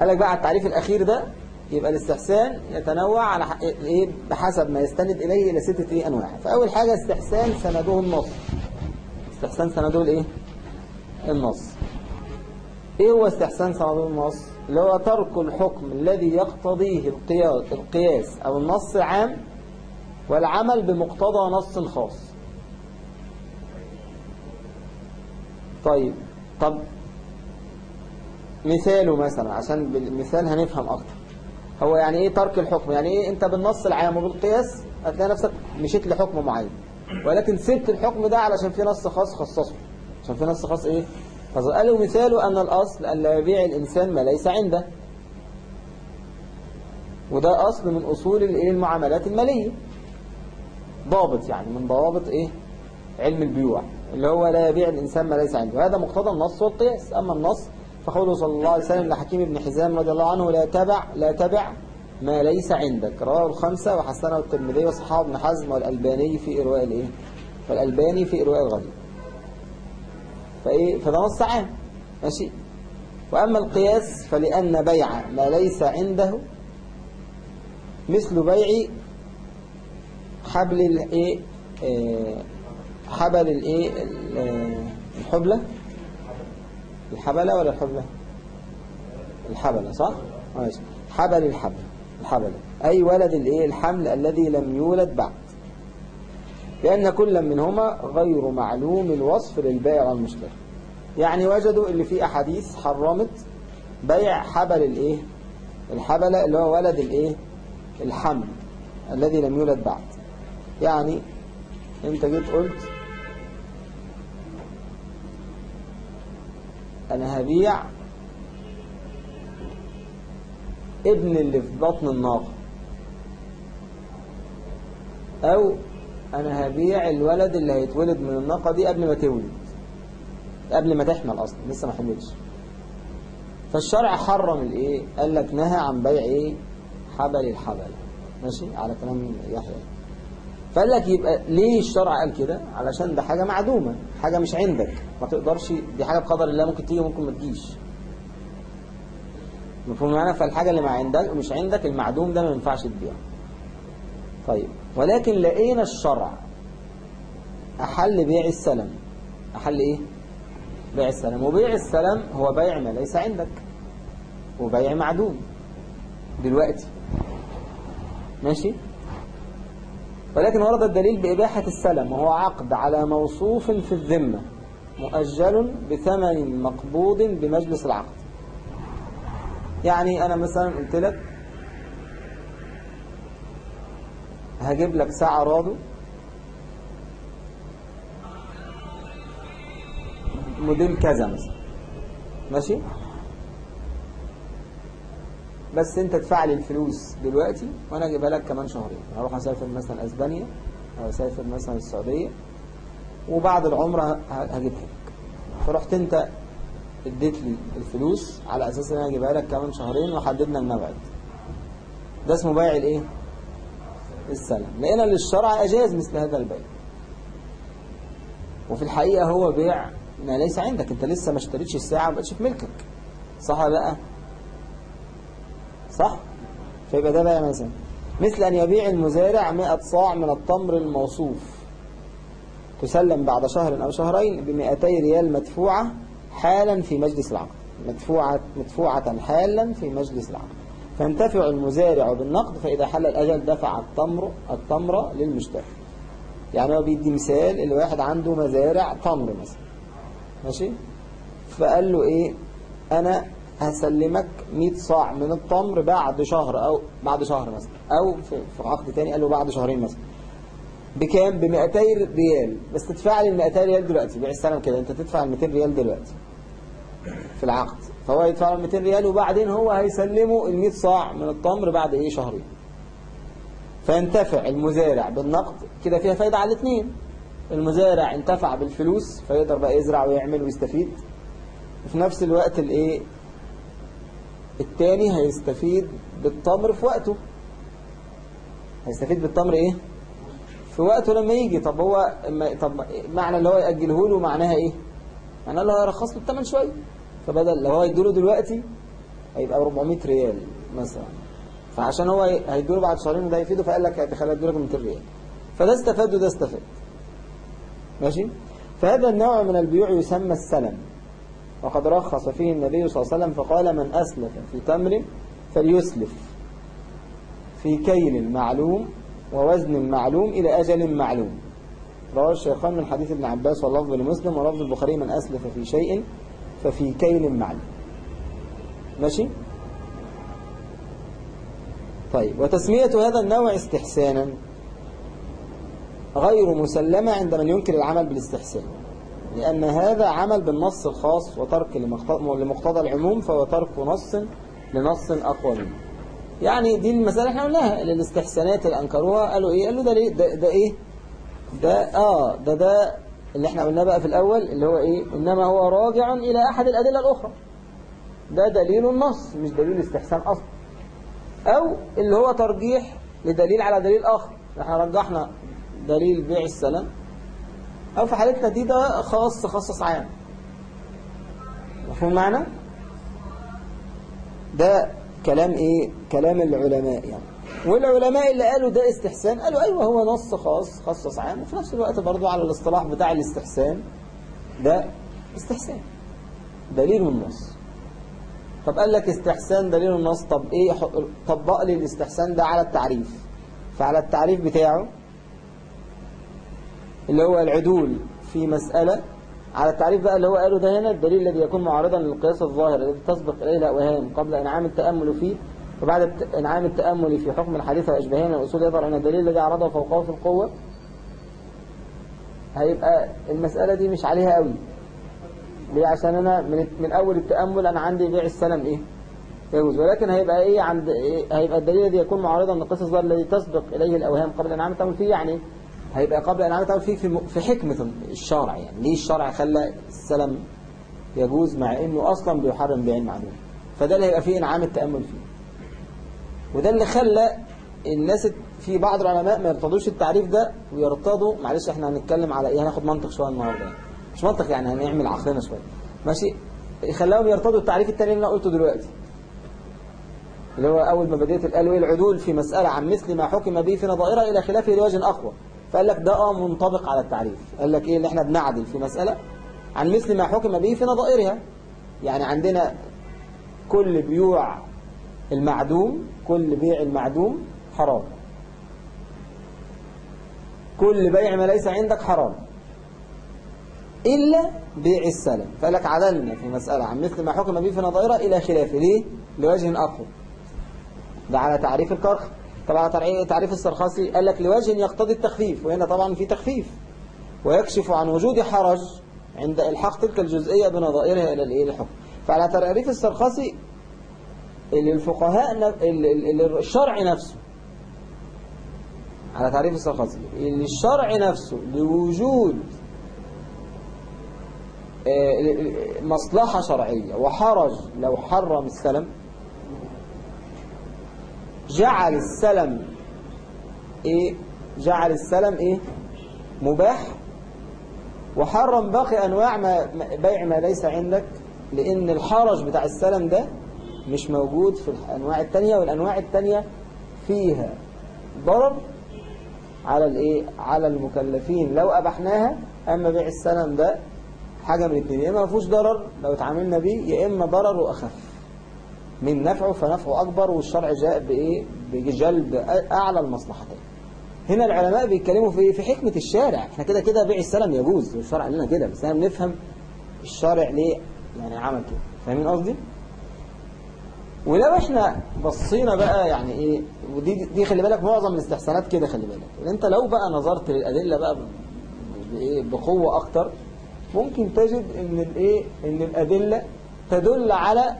قال لك بقى على التعريف الأخير ده يبقى الاستحسان يتنوع على إيه؟ بحسب ما يستند إليه إلى ستة إيه أنواع. فأول حاجة استحسان سنده النص. استحسان سنده الإيه؟ النص. إيه هو استحسان سنده النص؟ اللي هو ترك الحكم الذي يقتضيه القياس, أو النص عام والعمل بمقتضى نص خاص. طيب طب مثاله مثلا عشان بالمثال هنفهم أكتر. هو يعني إيه ترك الحكم؟ يعني إيه أنت بالنص العام وبالقياس هتلاقي نفسك مشيت لحكم معين. ولكن سبت الحكم ده علشان في نص خاص خصصه. عشان في نص خاص إيه؟ قالوا مثاله أن الأصل أن لا يبيع الإنسان ما ليس عنده. وده أصل من أصول الإيه المعاملات المالية. ضابط يعني من ضوابط إيه؟ علم البيوع. اللي هو لا يبيع الإنسان ما ليس عنده. وهذا مقتضى النص والقياس. أما النص فقوله صلى الله عليه وسلم لحكيم بن حزام رضي الله عنه لا تبع لا تبع ما ليس عندك. رواه الخمسة وحسنه الترمذي وصحابه ابن حزم والألباني في إرواء الإيه؟ فالألباني في إرواء الغليل فإيه؟ فده نص عام. ماشي؟ وأما القياس فلأن بيع ما ليس عنده مثل بيع حبل الإيه؟ آه، حبل الايه؟ ال- الحبلة. الحبلة ولا الحبلة؟ الحبلة صح؟ حبل الحبل الحبلة أي ولد الايه؟ الحمل الذي لم يولد بعد. لأن كل منهما غير معلوم الوصف للبائع والمشتري. يعني وجدوا اللي فيه أحاديث حرمت بيع حبل الايه؟ الحبلة اللي هو ولد الايه؟ الحمل الذي لم يولد بعد. يعني انت جيت قلت أنا هبيع ابن اللي في بطن الناقة. أو أنا هبيع الولد اللي هيتولد من الناقة دي قبل ما تولد. قبل ما تحمل أصلا لسه ما حملتش فالشرع حرم الإيه؟ قال لك نهى عن بيع إيه؟ حبل الحبل. ماشي؟ على كلام يحيى. فقال لك يبقى ليه الشرع قال كده؟ علشان ده حاجة معدومة حاجة مش عندك. ما تقدرش دي حاجة بقدر الله ممكن تيجي وممكن ما تجيش. مفهوم معنا فالحاجة اللي ما عندك مش عندك المعدوم ده ما ينفعش تبيعه. طيب ولكن لقينا الشرع. أحل بيع السلم. أحل إيه؟ بيع السلم. وبيع السلم هو بيع ما ليس عندك. وبيع معدوم. دلوقتي. ماشي؟ ولكن ورد الدليل بإباحة السلم وهو عقد على موصوف في الذمة مؤجل بثمن مقبوض بمجلس العقد. يعني أنا مثلا قلت لك هجيب لك ساعة رادو موديل كذا مثلا. ماشي؟ بس انت تدفع لي الفلوس دلوقتي وأنا اجيبها لك كمان شهرين. هروح اسافر مثلا أسبانيا أو اسافر مثلا السعودية وبعد العمرة هجيبها لك. فرحت انت اديت لي الفلوس على أساس إن أنا اجيبها لك كمان شهرين وحددنا الموعد. ده اسمه بيع الإيه؟ السلم. لقينا للشرع أجاز مثل هذا البيع. وفي الحقيقة هو بيع ما ليس عندك. انت لسه ما اشتريتش الساعة ما بقتش في ملكك. صح لأ؟ صح؟ فيبقى ده بقى مثلا مثل أن يبيع المزارع 100 صاع من التمر الموصوف. تسلم بعد شهر أو شهرين ب 200 ريال مدفوعة حالا في مجلس العقد. مدفوعة, مدفوعة حالا في مجلس العقد. فينتفع المزارع بالنقد فإذا حل الأجل دفع التمر التمر للمشتري. يعني هو بيدي مثال الواحد عنده مزارع تمر مثلا. ماشي؟ فقال له إيه؟ أنا هسلمك 100 صاع من التمر بعد شهر أو بعد شهر مثلا أو في عقد تاني قال له بعد شهرين مثلا. بكام؟ ب 200 ريال. بس تدفع لي ال 200 ريال دلوقتي بيع السلام كده أنت تدفع ال 200 ريال دلوقتي في العقد. فهو يدفع له 200 ريال وبعدين هو هيسلمه ال 100 صاع من التمر بعد إيه؟ شهرين. فينتفع المزارع بالنقد كده فيها فايدة على الاثنين. المزارع انتفع بالفلوس فيقدر بقى يزرع ويعمل ويستفيد. وفي نفس الوقت الإيه؟ التاني هيستفيد بالتمر في وقته. هيستفيد بالتمر إيه؟ في وقته لما يجي. طب هو طب معنى اللي هو يأجله له معناها إيه؟ معناه اللي هو يرخص له الثمن شوية. فبدل لو هو يديله دلوقتي هيبقى 400 ريال مثلا. فعشان هو هيديله بعد شهرين وده يفيده فقال لك هيخليه يديله 200 ريال. فده استفاد وده استفاد. ماشي؟ فهذا النوع من البيوع يسمى السلم. وقد رخص فيه النبي صلى الله عليه وسلم فقال من أسلف في تمر فليسلف في كيل معلوم ووزن معلوم إلى أجل معلوم. رواه الشيخان من حديث ابن عباس واللفظ لمسلم ولفظ البخاري من أسلف في شيء ففي كيل معلوم. ماشي؟ طيب وتسمية هذا النوع استحسانا غير مسلمة عند من ينكر العمل بالاستحسان. لأن هذا عمل بالنص الخاص وترك لمقتضى العموم فهو ترك نص لنص أقوى منه. يعني دي المسألة إحنا قلناها اللي الاستحسانات اللي أنكروها قالوا إيه؟ قالوا ده ليه؟ ده, ده إيه؟ ده آه ده ده اللي إحنا قلناه بقى في الأول اللي هو إيه؟ إنما هو راجع إلى أحد الأدلة الأخرى. ده دليل النص مش دليل استحسان أصلا. أو اللي هو ترجيح لدليل على دليل آخر. إحنا رجحنا دليل بيع السلام. أو في حالتنا دي ده خاص خصص عام. مفهوم معنى؟ ده كلام إيه؟ كلام العلماء يعني. والعلماء اللي قالوا ده استحسان قالوا أيوه هو نص خاص خصص عام وفي نفس الوقت برضو على الاصطلاح بتاع الاستحسان ده استحسان. دليل النص. طب قال لك استحسان دليل النص طب إيه طبق لي الاستحسان ده على التعريف. فعلى التعريف بتاعه اللي هو العدول في مسألة. على التعريف بقى اللي هو قاله ده هنا الدليل الذي يكون معارضا للقياس الظاهر الذي تسبق إليه الأوهام قبل إنعام التأمل فيه وبعد إنعام التأمل في حكم الحديث وأشباهه الأصول يظهر أن الدليل الذي عرضه فوقه في القوة. هيبقى المسألة دي مش عليها قوي. ليه؟ عشان أنا من, من أول التأمل أنا عندي بيع السلم. إيه؟ يجوز. ولكن هيبقى إيه عند إيه هيبقى الدليل الذي يكون معارضا للقياس الظاهر الذي تسبق إليه الأوهام قبل إنعام التأمل فيه يعني هيبقى قبل إنعام التأمل فيه في, في حكمة الشرع يعني. ليه الشرع خلى السلم يجوز مع إنه أصلا بيحرم بيع المعدوم فده اللي هيبقى فيه إنعام التأمل فيه. وده اللي خلى الناس في بعض العلماء ما يرتضوش التعريف ده ويرتضوا. معلش إحنا هنتكلم على إيه؟ هناخد منطق شوية النهارده يعني. مش منطق يعني هنعمل عقلنا شوية. ماشي؟ خلاهم يرتضوا التعريف التاني اللي أنا قلته دلوقتي. اللي هو أول ما بديت قالوا إيه العدول في مسألة عن مثل ما حكم به في نظائرها إلى خلافه لوجه أقوى. فقال لك ده آه منطبق على التعريف. قال لك إيه اللي إحنا بنعدل في مسألة عن مثل ما حكم به في نظائرها. يعني عندنا كل بيوع المعدوم كل بيع المعدوم حرام. كل بيع ما ليس عندك حرام. إلا بيع السلم. فقال لك عدلنا في مسألة عن مثل ما حكم به في نظائرها إلى خلافه ليه؟ لوجه أقوى ده على تعريف الكرخ. طبعا تعريف- السرخاسي قال لك لوجه يقتضي التخفيف وهنا طبعا في تخفيف ويكشف عن وجود حرج عند إلحاق تلك الجزئية بنظائرها إلى الإيه؟ الحكم. فعلى تعريف السرخاسي اللي الفقهاء الشرع نفسه على تعريف السرخاسي اللي الشرع نفسه لوجود آه، مصلحة شرعية وحرج لو حرم السلم جعل السلم إيه؟ جعل السلم إيه؟ مباح. وحرم باقي أنواع ما بيع ما ليس عندك لأن الحرج بتاع السلم ده مش موجود في الأنواع التانية والأنواع التانية فيها ضرر على الإيه؟ على المكلفين. لو أبحناها أما بيع السلم ده حاجة من الاثنين يا إما ما فيهوش ضرر لو اتعاملنا بيه يا إما ضرر وأخف. من نفعه فنفعه أكبر والشرع جاء بإيه؟ بجلب أعلى المصلحتين. هنا العلماء بيتكلموا في؟ في حكمة الشارع. إحنا كده كده بيع السلم يجوز الشرع قال لنا كده بس إحنا بنفهم الشارع ليه يعني عمل كده. فاهمين قصدي؟ ولو إحنا بصينا بقى يعني إيه ودي دي خلي بالك معظم الاستحسانات كده خلي بالك. ان أنت لو بقى نظرت للأدلة بقى بإيه؟ بقوة أكتر ممكن تجد إن الإيه؟ إن الأدلة تدل على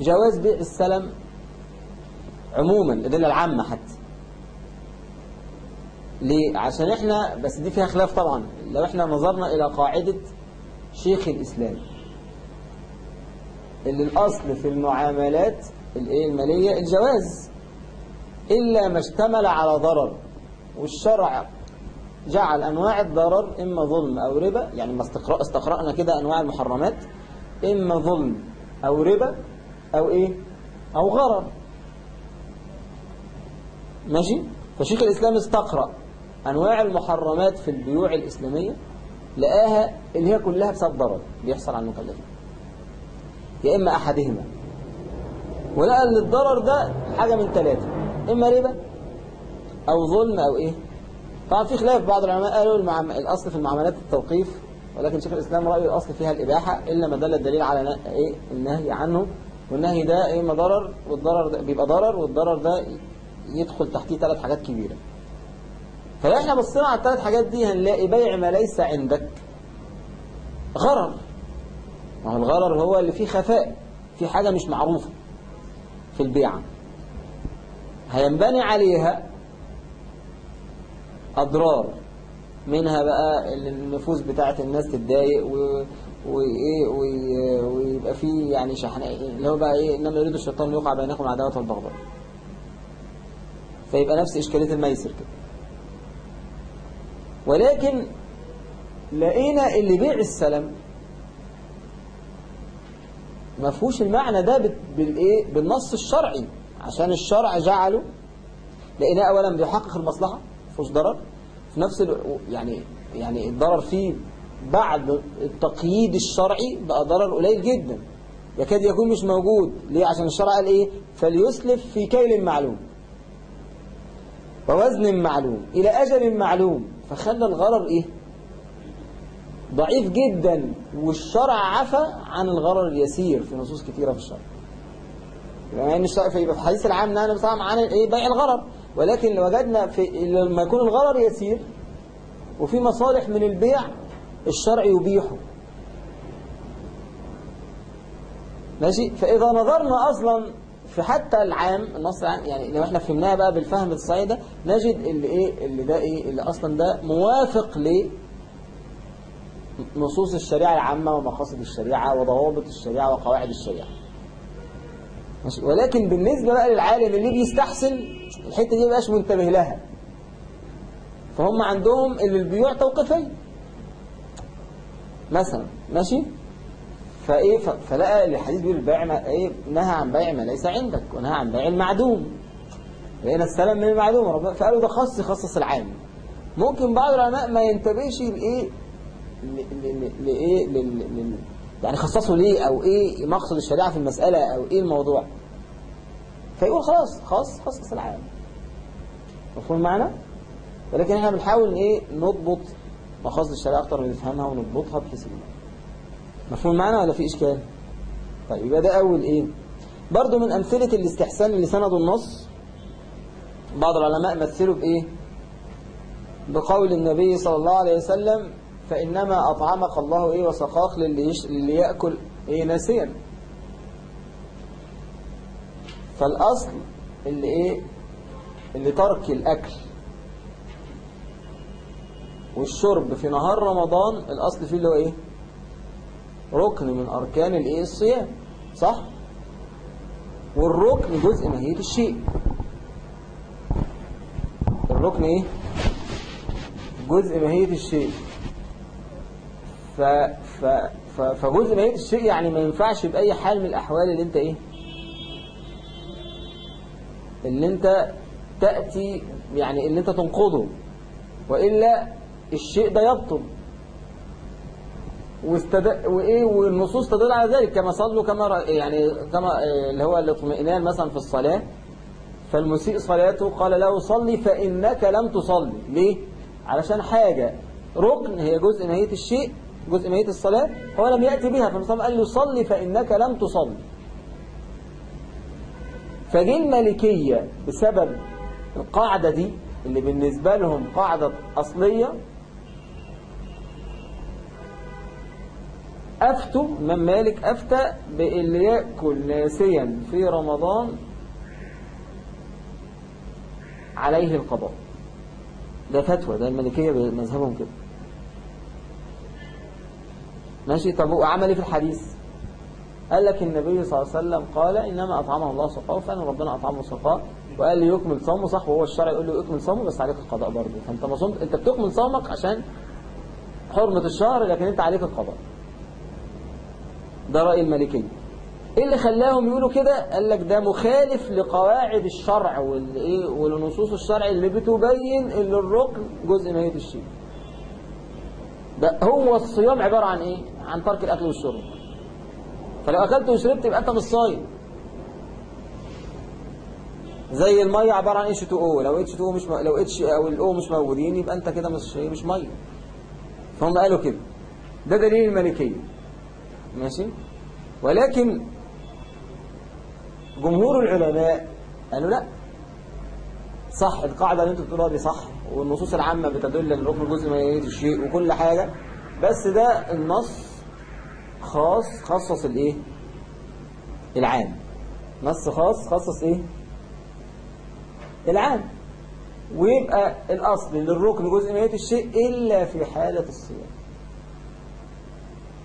جواز بيع السلم عموما الأدلة العامة حتى. ليه؟ عشان إحنا بس دي فيها خلاف طبعا. لو إحنا نظرنا إلى قاعدة شيخ الإسلام اللي الأصل في المعاملات الإيه؟ المالية الجواز. إلا ما اشتمل على ضرر والشرع جعل أنواع الضرر إما ظلم أو ربا يعني ما استقرأ استقرأنا كده أنواع المحرمات إما ظلم أو ربا أو إيه؟ أو غرر. ماشي؟ فشيخ الإسلام استقرأ أنواع المحرمات في البيوع الإسلامية لقاها اللي هي كلها بسبب ضرر بيحصل على المكلفين يا إما أحدهما. ولقى إن الضرر ده حاجة من ثلاثة. إما ربا أو ظلم أو إيه؟ طبعا في خلاف بعض العلماء قالوا المعام... الأصل في المعاملات التوقيف ولكن شيخ الإسلام رأيه الأصل فيها الإباحة إلا ما دل الدليل على إيه؟ النهي عنه. والنهي ده إيه؟ ما ضرر والضرر ده بيبقى ضرر والضرر ده يدخل تحتيه ثلاث حاجات كبيرة. فلو إحنا بصينا على الثلاث حاجات دي هنلاقي بيع ما ليس عندك. غرر. ما هو الغرر هو اللي فيه خفاء في حاجة مش معروفة في البيعة. هينبني عليها أضرار. منها بقى النفوس بتاعت الناس تتضايق و... وإيه وي- ويبقى فيه يعني شحن اللي هو بقى إيه إنما يريد الشيطان يوقع بينكم العداوة والبغضاء فيبقى نفس إشكالية الميسر كده. ولكن لقينا اللي بيع السلم ما فيهوش المعنى ده بال- بالإيه بالنص الشرعي. عشان الشرع جعله لقيناه اولا بيحقق المصلحة مفيهوش ضرر. في نفس. يعني يعني الضرر فيه بعد التقييد الشرعي بقى ضرر قليل جدا. يكاد يكون مش موجود. ليه؟ عشان الشرع قال إيه؟ فليسلف في كيل معلوم. ووزن معلوم. إلى أجل معلوم. فخلى الغرر إيه؟ ضعيف جدا. والشرع عفى عن الغرر اليسير في نصوص كثيرة في الشرع. يعني الشرع في الحديث العام نهى بصراحة عن إيه؟ بيع الغرر. ولكن لو وجدنا في لما يكون الغرر يسير وفي مصالح من البيع الشرع يبيحه. ماشي؟ فإذا نظرنا أصلا في حتى العام النص العام يعني لو إحنا فهمناها بقى بالفهم الصحيح ده نجد اللي إيه؟ اللي ده إيه؟ اللي أصلا ده موافق ل نصوص الشريعة العامة ومقاصد الشريعة وضوابط الشريعة وقواعد الشريعة. ماشي؟ ولكن بالنسبة بقى للعالم اللي بيستحسن الحتة دي مبقاش منتبه لها. فهم عندهم اللي البيوع توقيفية. مثلا ماشي؟ فإيه؟ فلقى الحديث بيقول البيع إيه؟ نهى عن بيع ما ليس عندك ونهى عن بيع المعدوم. لقينا السلام من المعدوم ربنا- فقالوا ده خاص يخصص العام. ممكن بعض العلماء ما ينتبهش لإيه؟ لإيه؟ يعني خصصوا ليه؟ أو إيه مقصد الشريعة في المسألة؟ أو إيه الموضوع؟ فيقول خلاص خلاص خصص العام. مفهوم معنا ولكن إحنا بنحاول إيه؟ نضبط مقاصد الشريعه أكتر ونفهمها ونضبطها بحيث إيه؟ مفهوم معنا ولا في إشكال؟ طيب يبقى ده أول إيه؟ برضو من أمثلة الاستحسان اللي سندوا النص بعض العلماء مثلوا بإيه؟ بقول النبي صلى الله عليه وسلم فإنما أطعمك الله إيه وسقاك للي, يش... للي يأكل إيه ناسيا. فالأصل اللي إيه؟ اللي ترك الأكل. والشرب في نهار رمضان الأصل فيه اللي هو إيه؟ ركن من أركان الإيه؟ الصيام صح؟ والركن جزء ماهية الشيء. الركن إيه؟ جزء ماهية الشيء. ف... ف... ف... فجزء ماهية الشيء يعني ما ينفعش بأي حال من الأحوال اللي أنت إيه؟ اللي أنت تأتي يعني اللي أنت تنقضه. وإلا الشيء ده يبطل. واستد... وايه والنصوص تدل على ذلك كما صلوا كما رأ- يعني كما اللي هو الاطمئنان مثلا في الصلاة. فالمسيء صلاته قال له صلي فإنك لم تصلي. ليه؟ علشان حاجة. ركن هي جزء ماهية الشيء جزء ماهية الصلاة. هو لم يأتي بها فالمصطفى قال له صلي فإنك لم تصلي. فجه المالكية بسبب القاعدة دي اللي بالنسبة لهم قاعدة أصلية أفتوا من مالك أفتى بإن يأكل ناسيا في رمضان عليه القضاء. ده فتوى ده المالكية بمذهبهم كده. ماشي؟ طب وعمل إيه في الحديث؟ قال لك النبي صلى الله عليه وسلم قال إنما أطعمه الله سقاه فأنا ربنا أطعمه سقاه وقال لي يكمل صومه صح؟ وهو الشرع يقول له يكمل صومه بس عليك القضاء برضه. فأنت ما صمت أنت بتكمل صومك عشان حرمة الشهر لكن أنت عليك القضاء. ده رأي المالكية إيه اللي خلاهم يقولوا كده؟ قال لك ده مخالف لقواعد الشرع والايه ولنصوص الشرع اللي بتبين إن الركن جزء ماهية الشيء. ده هو الصيام عبارة عن إيه؟ عن ترك الأكل والشرب. فلو أكلت وشربت يبقى أنت مش صايم. زي المية عبارة عن اتش 2 أو. لو اتش 2 مش م... لو اتش أو الأو مش موجودين يبقى أنت كده مش مش مية. فهم قالوا كده. ده دليل المالكيه ماشي؟ ولكن جمهور العلماء قالوا لا. صح القاعدة اللي أنتوا بتقولوها دي صح والنصوص العامة بتدل إن الركن جزء من الشيء وكل حاجة. بس ده النص خاص خصص الإيه؟ العام. نص خاص خصص إيه؟ العام. ويبقى الأصل للركن جزء من الشيء إلا في حالة الصيام.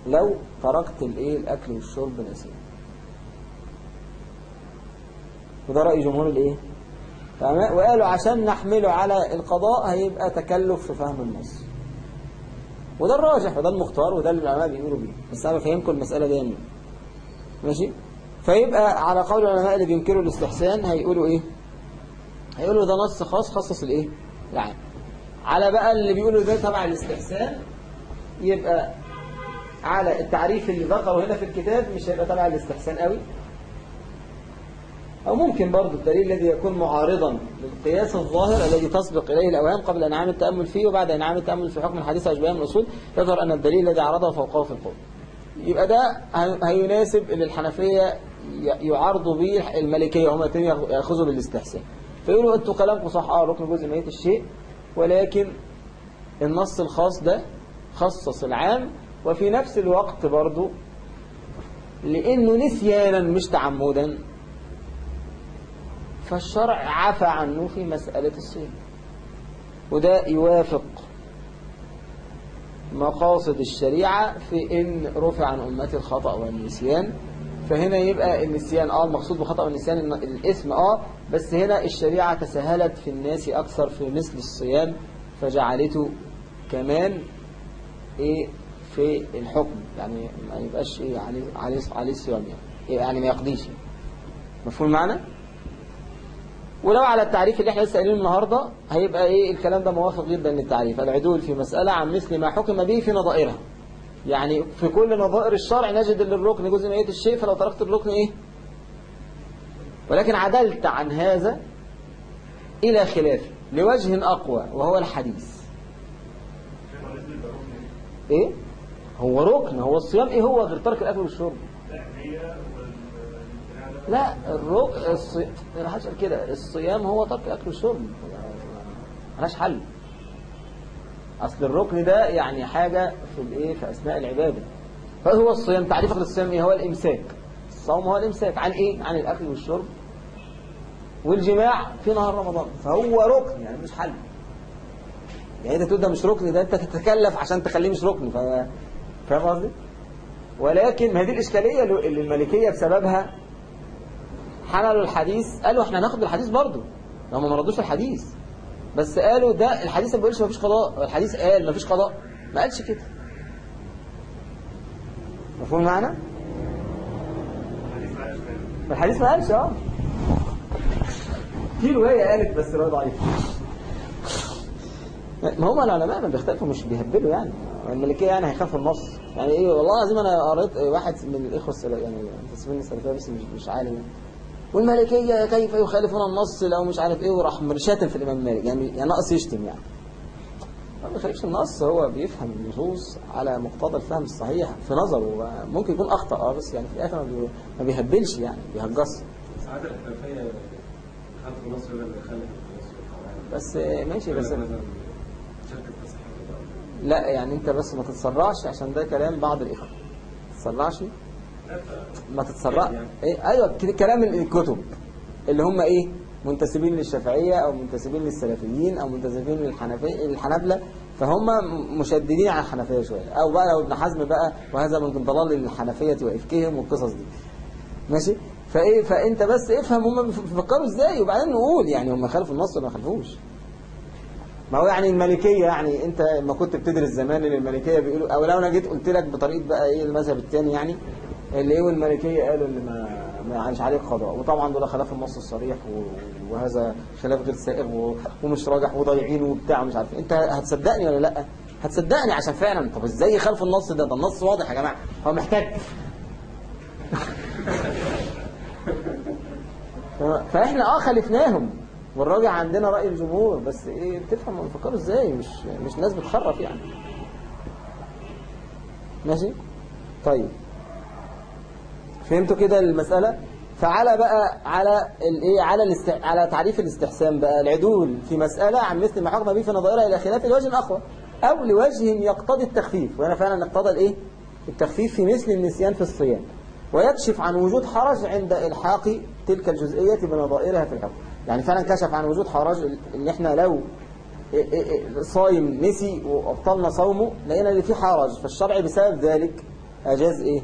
لو تركت الإيه؟ الأكل والشرب نسيا وده رأي جمهور الإيه؟ تمام؟ وقالوا عشان نحمله على القضاء هيبقى تكلف في فهم النص. وده الراجح وده المختار وده اللي العلماء بيقولوا بيه. بس أنا بفهمكم المسألة دي منين ماشي؟ فيبقى على قول العلماء اللي بينكروا الاستحسان هيقولوا إيه؟ هيقولوا ده نص خاص خصص الإيه؟ العام. على بقى اللي بيقولوا ده تبع الاستحسان يبقى على التعريف اللي ذكره هنا في الكتاب مش هيبقى تبع الاستحسان قوي. أو ممكن برضو الدليل الذي يكون معارضا للقياس الظاهر الذي تسبق إليه الأوهام قبل أنعام التأمل فيه وبعد أنعام التأمل في حكم الحديث أشباه من الأصول يظهر أن الدليل الذي عرضه فوقه في القول. يبقى ده هيناسب إن الحنفية يعارضوا به الملكية هم الاثنين يأخذوا بالاستحسان. فيقولوا أنتوا كلامكم صح آه ركن جزء ميت الشيء ولكن النص الخاص ده خصص العام وفي نفس الوقت برضو لأنه نسيانا مش تعمدا فالشرع عفى عنه في مسألة الصيام. وده يوافق مقاصد الشريعة في إن رفع عن أمتي الخطأ والنسيان. فهنا يبقى النسيان آه المقصود بخطأ والنسيان الاسم آه بس هنا الشريعة تسهلت في الناس أكثر في مثل الصيام فجعلته كمان إيه في الحكم يعني ما يبقاش إيه عليه عليه يعني. إيه يعني ما يقضيش. مفهوم معنى ولو على التعريف اللي إحنا لسه قايلينه النهارده هيبقى إيه الكلام ده موافق جدا للتعريف. العدول في مسألة عن مثل ما حكم به في نظائرها. يعني في كل نظائر الشرع نجد للركن جزء من الشيء فلو تركت الركن إيه؟ ولكن عدلت عن هذا إلى خلافه لوجه أقوى وهو الحديث. إيه؟ هو ركن هو الصيام إيه هو غير ترك الأكل والشرب؟ لا الركن الصيام قال كده. الصيام هو ترك الأكل والشرب. ملهاش حل. أصل الركن ده يعني حاجة في الإيه؟ في أثناء العبادة. فهو الصيام تعريفك للصيام إيه؟ هو الإمساك. الصوم هو الإمساك. عن إيه؟ عن الأكل والشرب. والجماع في نهار رمضان. فهو ركن يعني مش حل. يعني أنت تقول ده مش ركن ده أنت تتكلف عشان تخليه مش ركن. ف... فاهم قصدي؟ ولكن دي الإشكالية اللي المالكيه بسببها حملوا الحديث قالوا إحنا هناخد الحديث برضه. هم ما ردوش الحديث. بس قالوا ده الحديث ما بيقولش ما فيش قضاء. الحديث قال ما فيش قضاء. ما قالش كده. مفهوم معنا الحديث ما قالش آه. في رواية قالت بس رواية ضعيفة. ما هم العلماء ما بيختلفوا مش بيهبلوا يعني. الملكية يعني هيخافوا النص. يعني إيه والله العظيم أنا قريت واحد من الإخوة السلف يعني تسمين السلفيه بس مش مش عالم يعني. والمالكية كيف يخالفون النص لو مش عارف إيه وراح شاتم في الإمام مالك يعني يعني ناقص يشتم يعني. ما بيخالفش النص هو بيفهم النصوص على مقتضى الفهم الصحيح في نظره ممكن يكون أخطأ آه بس يعني في الآخر ما بيهبلش يعني بيهجص. ساعات الخلفية خلف النص ولا بيخالف النص بس ماشي بس لا يعني انت بس ما تتسرعش عشان ده كلام بعض الإخوة. ما تتسرعش؟ ما تتسرع إيه؟ أيوه كلام الكتب. اللي هم إيه؟ منتسبين للشافعية أو منتسبين للسلفيين أو منتسبين للحنفية الحنابلة فهم مشددين على الحنفية شوية. أو بقى لو ابن حزم بقى وهذا من ضلال الحنفيه وإفكهم والقصص دي. ماشي؟ فإيه؟ فأنت بس افهم هم بيفكروا إزاي وبعدين نقول يعني هم خالفوا النص ولا ما خالفوش. ما هو يعني الملكية يعني أنت لما كنت بتدرس زمان الملكية بيقولوا أو لو أنا جيت قلت لك بطريقة بقى إيه المذهب الثاني يعني اللي إيه والملكية قالوا اللي ما يعنيش عليه قضاء وطبعا دول خلاف النص الصريح وهذا خلاف غير سائغ ومش راجح وضايعين وبتاع ومش عارف. أنت هتصدقني ولا لأ؟ هتصدقني عشان فعلا. طب إزاي خلف النص ده؟ ده النص واضح يا جماعة. هو محتاج. فإحنا آه خالفناهم والراجع عندنا رأي الجمهور بس إيه بتفهم هم بيفكروا إزاي؟ مش مش ناس بتخرف يعني. ماشي؟ طيب. فهمتوا كده المسألة؟ فعلى بقى على الايه على الاست... على تعريف الاستحسان بقى العدول في مسألة عن مثل ما حكم به في نظائرها إلى خلاف لوجه اخر أو لوجه يقتضي التخفيف. وهنا فعلا اقتضى الإيه؟ التخفيف في مثل النسيان في الصيام. ويكشف عن وجود حرج عند إلحاق تلك الجزئية بنظائرها في الحكم. يعني فعلا كشف عن وجود حرج إن إحنا لو إيه إيه إيه صايم نسي وأبطلنا صومه لقينا إن في حرج فالشرع بسبب ذلك أجاز إيه؟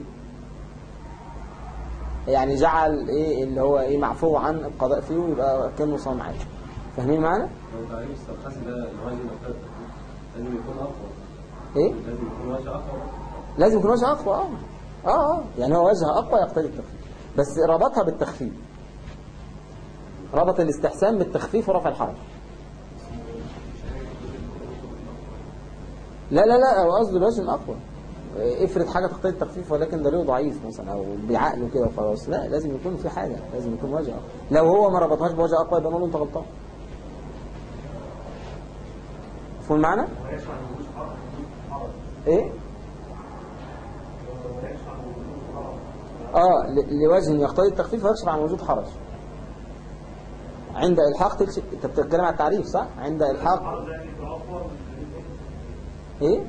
يعني جعل إيه اللي هو إيه معفو عن القضاء فيه ويبقى كأنه صام عادي. فاهمين معانا؟ لو تعريف السرخسي ده الوجه لازم يكون أقوى. إيه؟ لازم يكون وجه أقوى. لازم يكون وجه أقوى آه. آه آه. يعني هو وجه أقوى يقتضي التخفيف. بس ربطها بالتخفيف. ربط الاستحسان بالتخفيف ورفع الحرج. لا لا لا هو قصده الوجه الاقوى افرض حاجة تقتضي التخفيف ولكن دليله ضعيف مثلا أو بعقله كده وخلاص. لا لازم يكون في حاجة لازم يكون وجه أقوى. لو هو ما ربطهاش بوجه أقوى يبقى نقول له انت غلطان مفهوم المعنى؟ إيه؟ آه لوجه يقتضي التخفيف ويكشف عن وجود حرج. عند إلحاق تلك أنت بتتكلم عن التعريف صح؟ عند إلحاق. إيه؟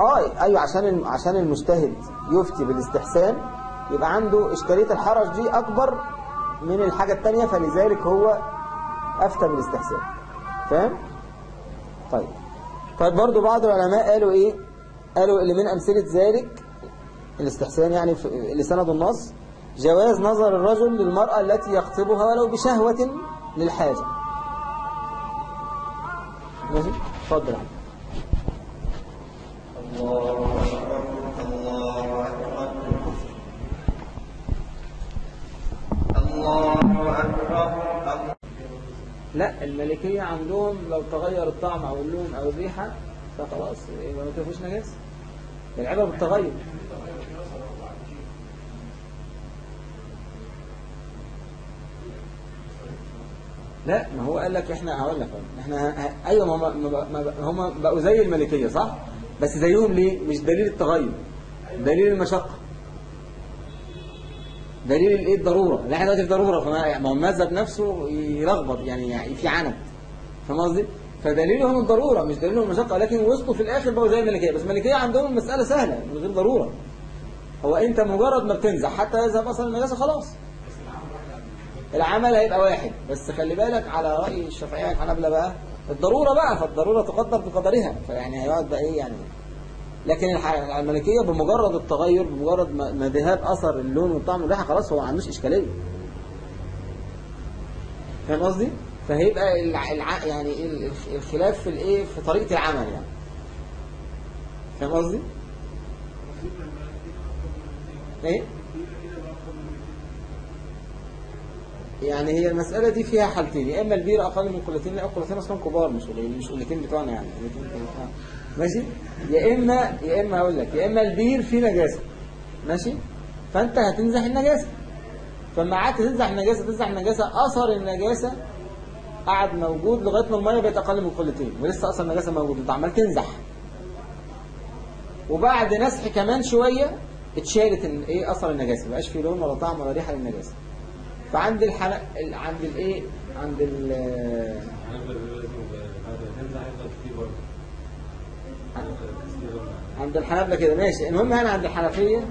آه أيوه عشان عشان المجتهد يفتي بالاستحسان يبقى عنده إشكالية الحرج دي أكبر من الحاجة الثانية فلذلك هو أفتى بالاستحسان. فاهم؟ طيب. طيب برضو بعض العلماء قالوا إيه؟ قالوا اللي من أمثلة ذلك الاستحسان يعني اللي سندوا النص جواز نظر الرجل للمرأة التي يخطبها ولو بشهوة للحاجة. ماشي؟ اتفضل. يا عم. الله أكبر لا الملكية عندهم لو تغير الطعم أو اللون أو الريحة فخلاص ما فيهوش نجاسة العبرة بالتغير. لا ما هو قال لك إحنا هقول لك إحنا أيوه ما هم بقوا زي الملكية صح؟ بس زيهم ليه؟ مش دليل التغير دليل المشقة. دليل الإيه؟ الضرورة. لا إحنا دلوقتي في ضرورة فما ما هو المذهب نفسه يلخبط يعني, يعني في عنب فاهم قصدي؟ فدليلهم الضرورة مش دليلهم المشقة. لكن وصلوا في الآخر بقوا زي الملكية. بس الملكية عندهم المساله سهلة من غير ضرورة. هو أنت مجرد ما بتنزح حتى يذهب أصلا النجاسه خلاص. العمل هيبقى واحد بس خلي بالك على رأي الشافعية والحنابلة بقى الضرورة بقى فالضرورة تقدر بقدرها فيعني هيقعد بقى إيه يعني لكن الملكية بمجرد التغير بمجرد ما ذهاب أثر اللون والطعم والريحة خلاص هو ما عندوش إشكالية فاهم قصدي؟ فهيبقى الع... يعني ال- الخلاف في الإيه في طريقة العمل يعني فاهم قصدي؟ إيه؟ يعني هي المسألة دي فيها حالتين يا إما البير أقل من قلتين لا قلتين أصلا كبار مش قليلين مش قلتين بتوعنا يعني. ماشي؟ يا إما يا إما هقول لك يا إما البير فيه نجاسة ماشي؟ فأنت هتنزح النجاسة. فلما قعدت تنزح النجاسة تنزح النجاسة أثر النجاسة قعد موجود لغاية ما المية بقت أقل من قلتين ولسه أثر النجاسة موجود أنت عمال تنزح. وبعد نسح كمان شوية اتشالت ال- إيه أثر النجاسة ما بقاش في لون ولا طعم ولا ريحة للنجاسة. فعند الحل... ال- عند الايه؟ عند ال. عند الحنابلة كده. ماشي. المهم هنا عند الحنفية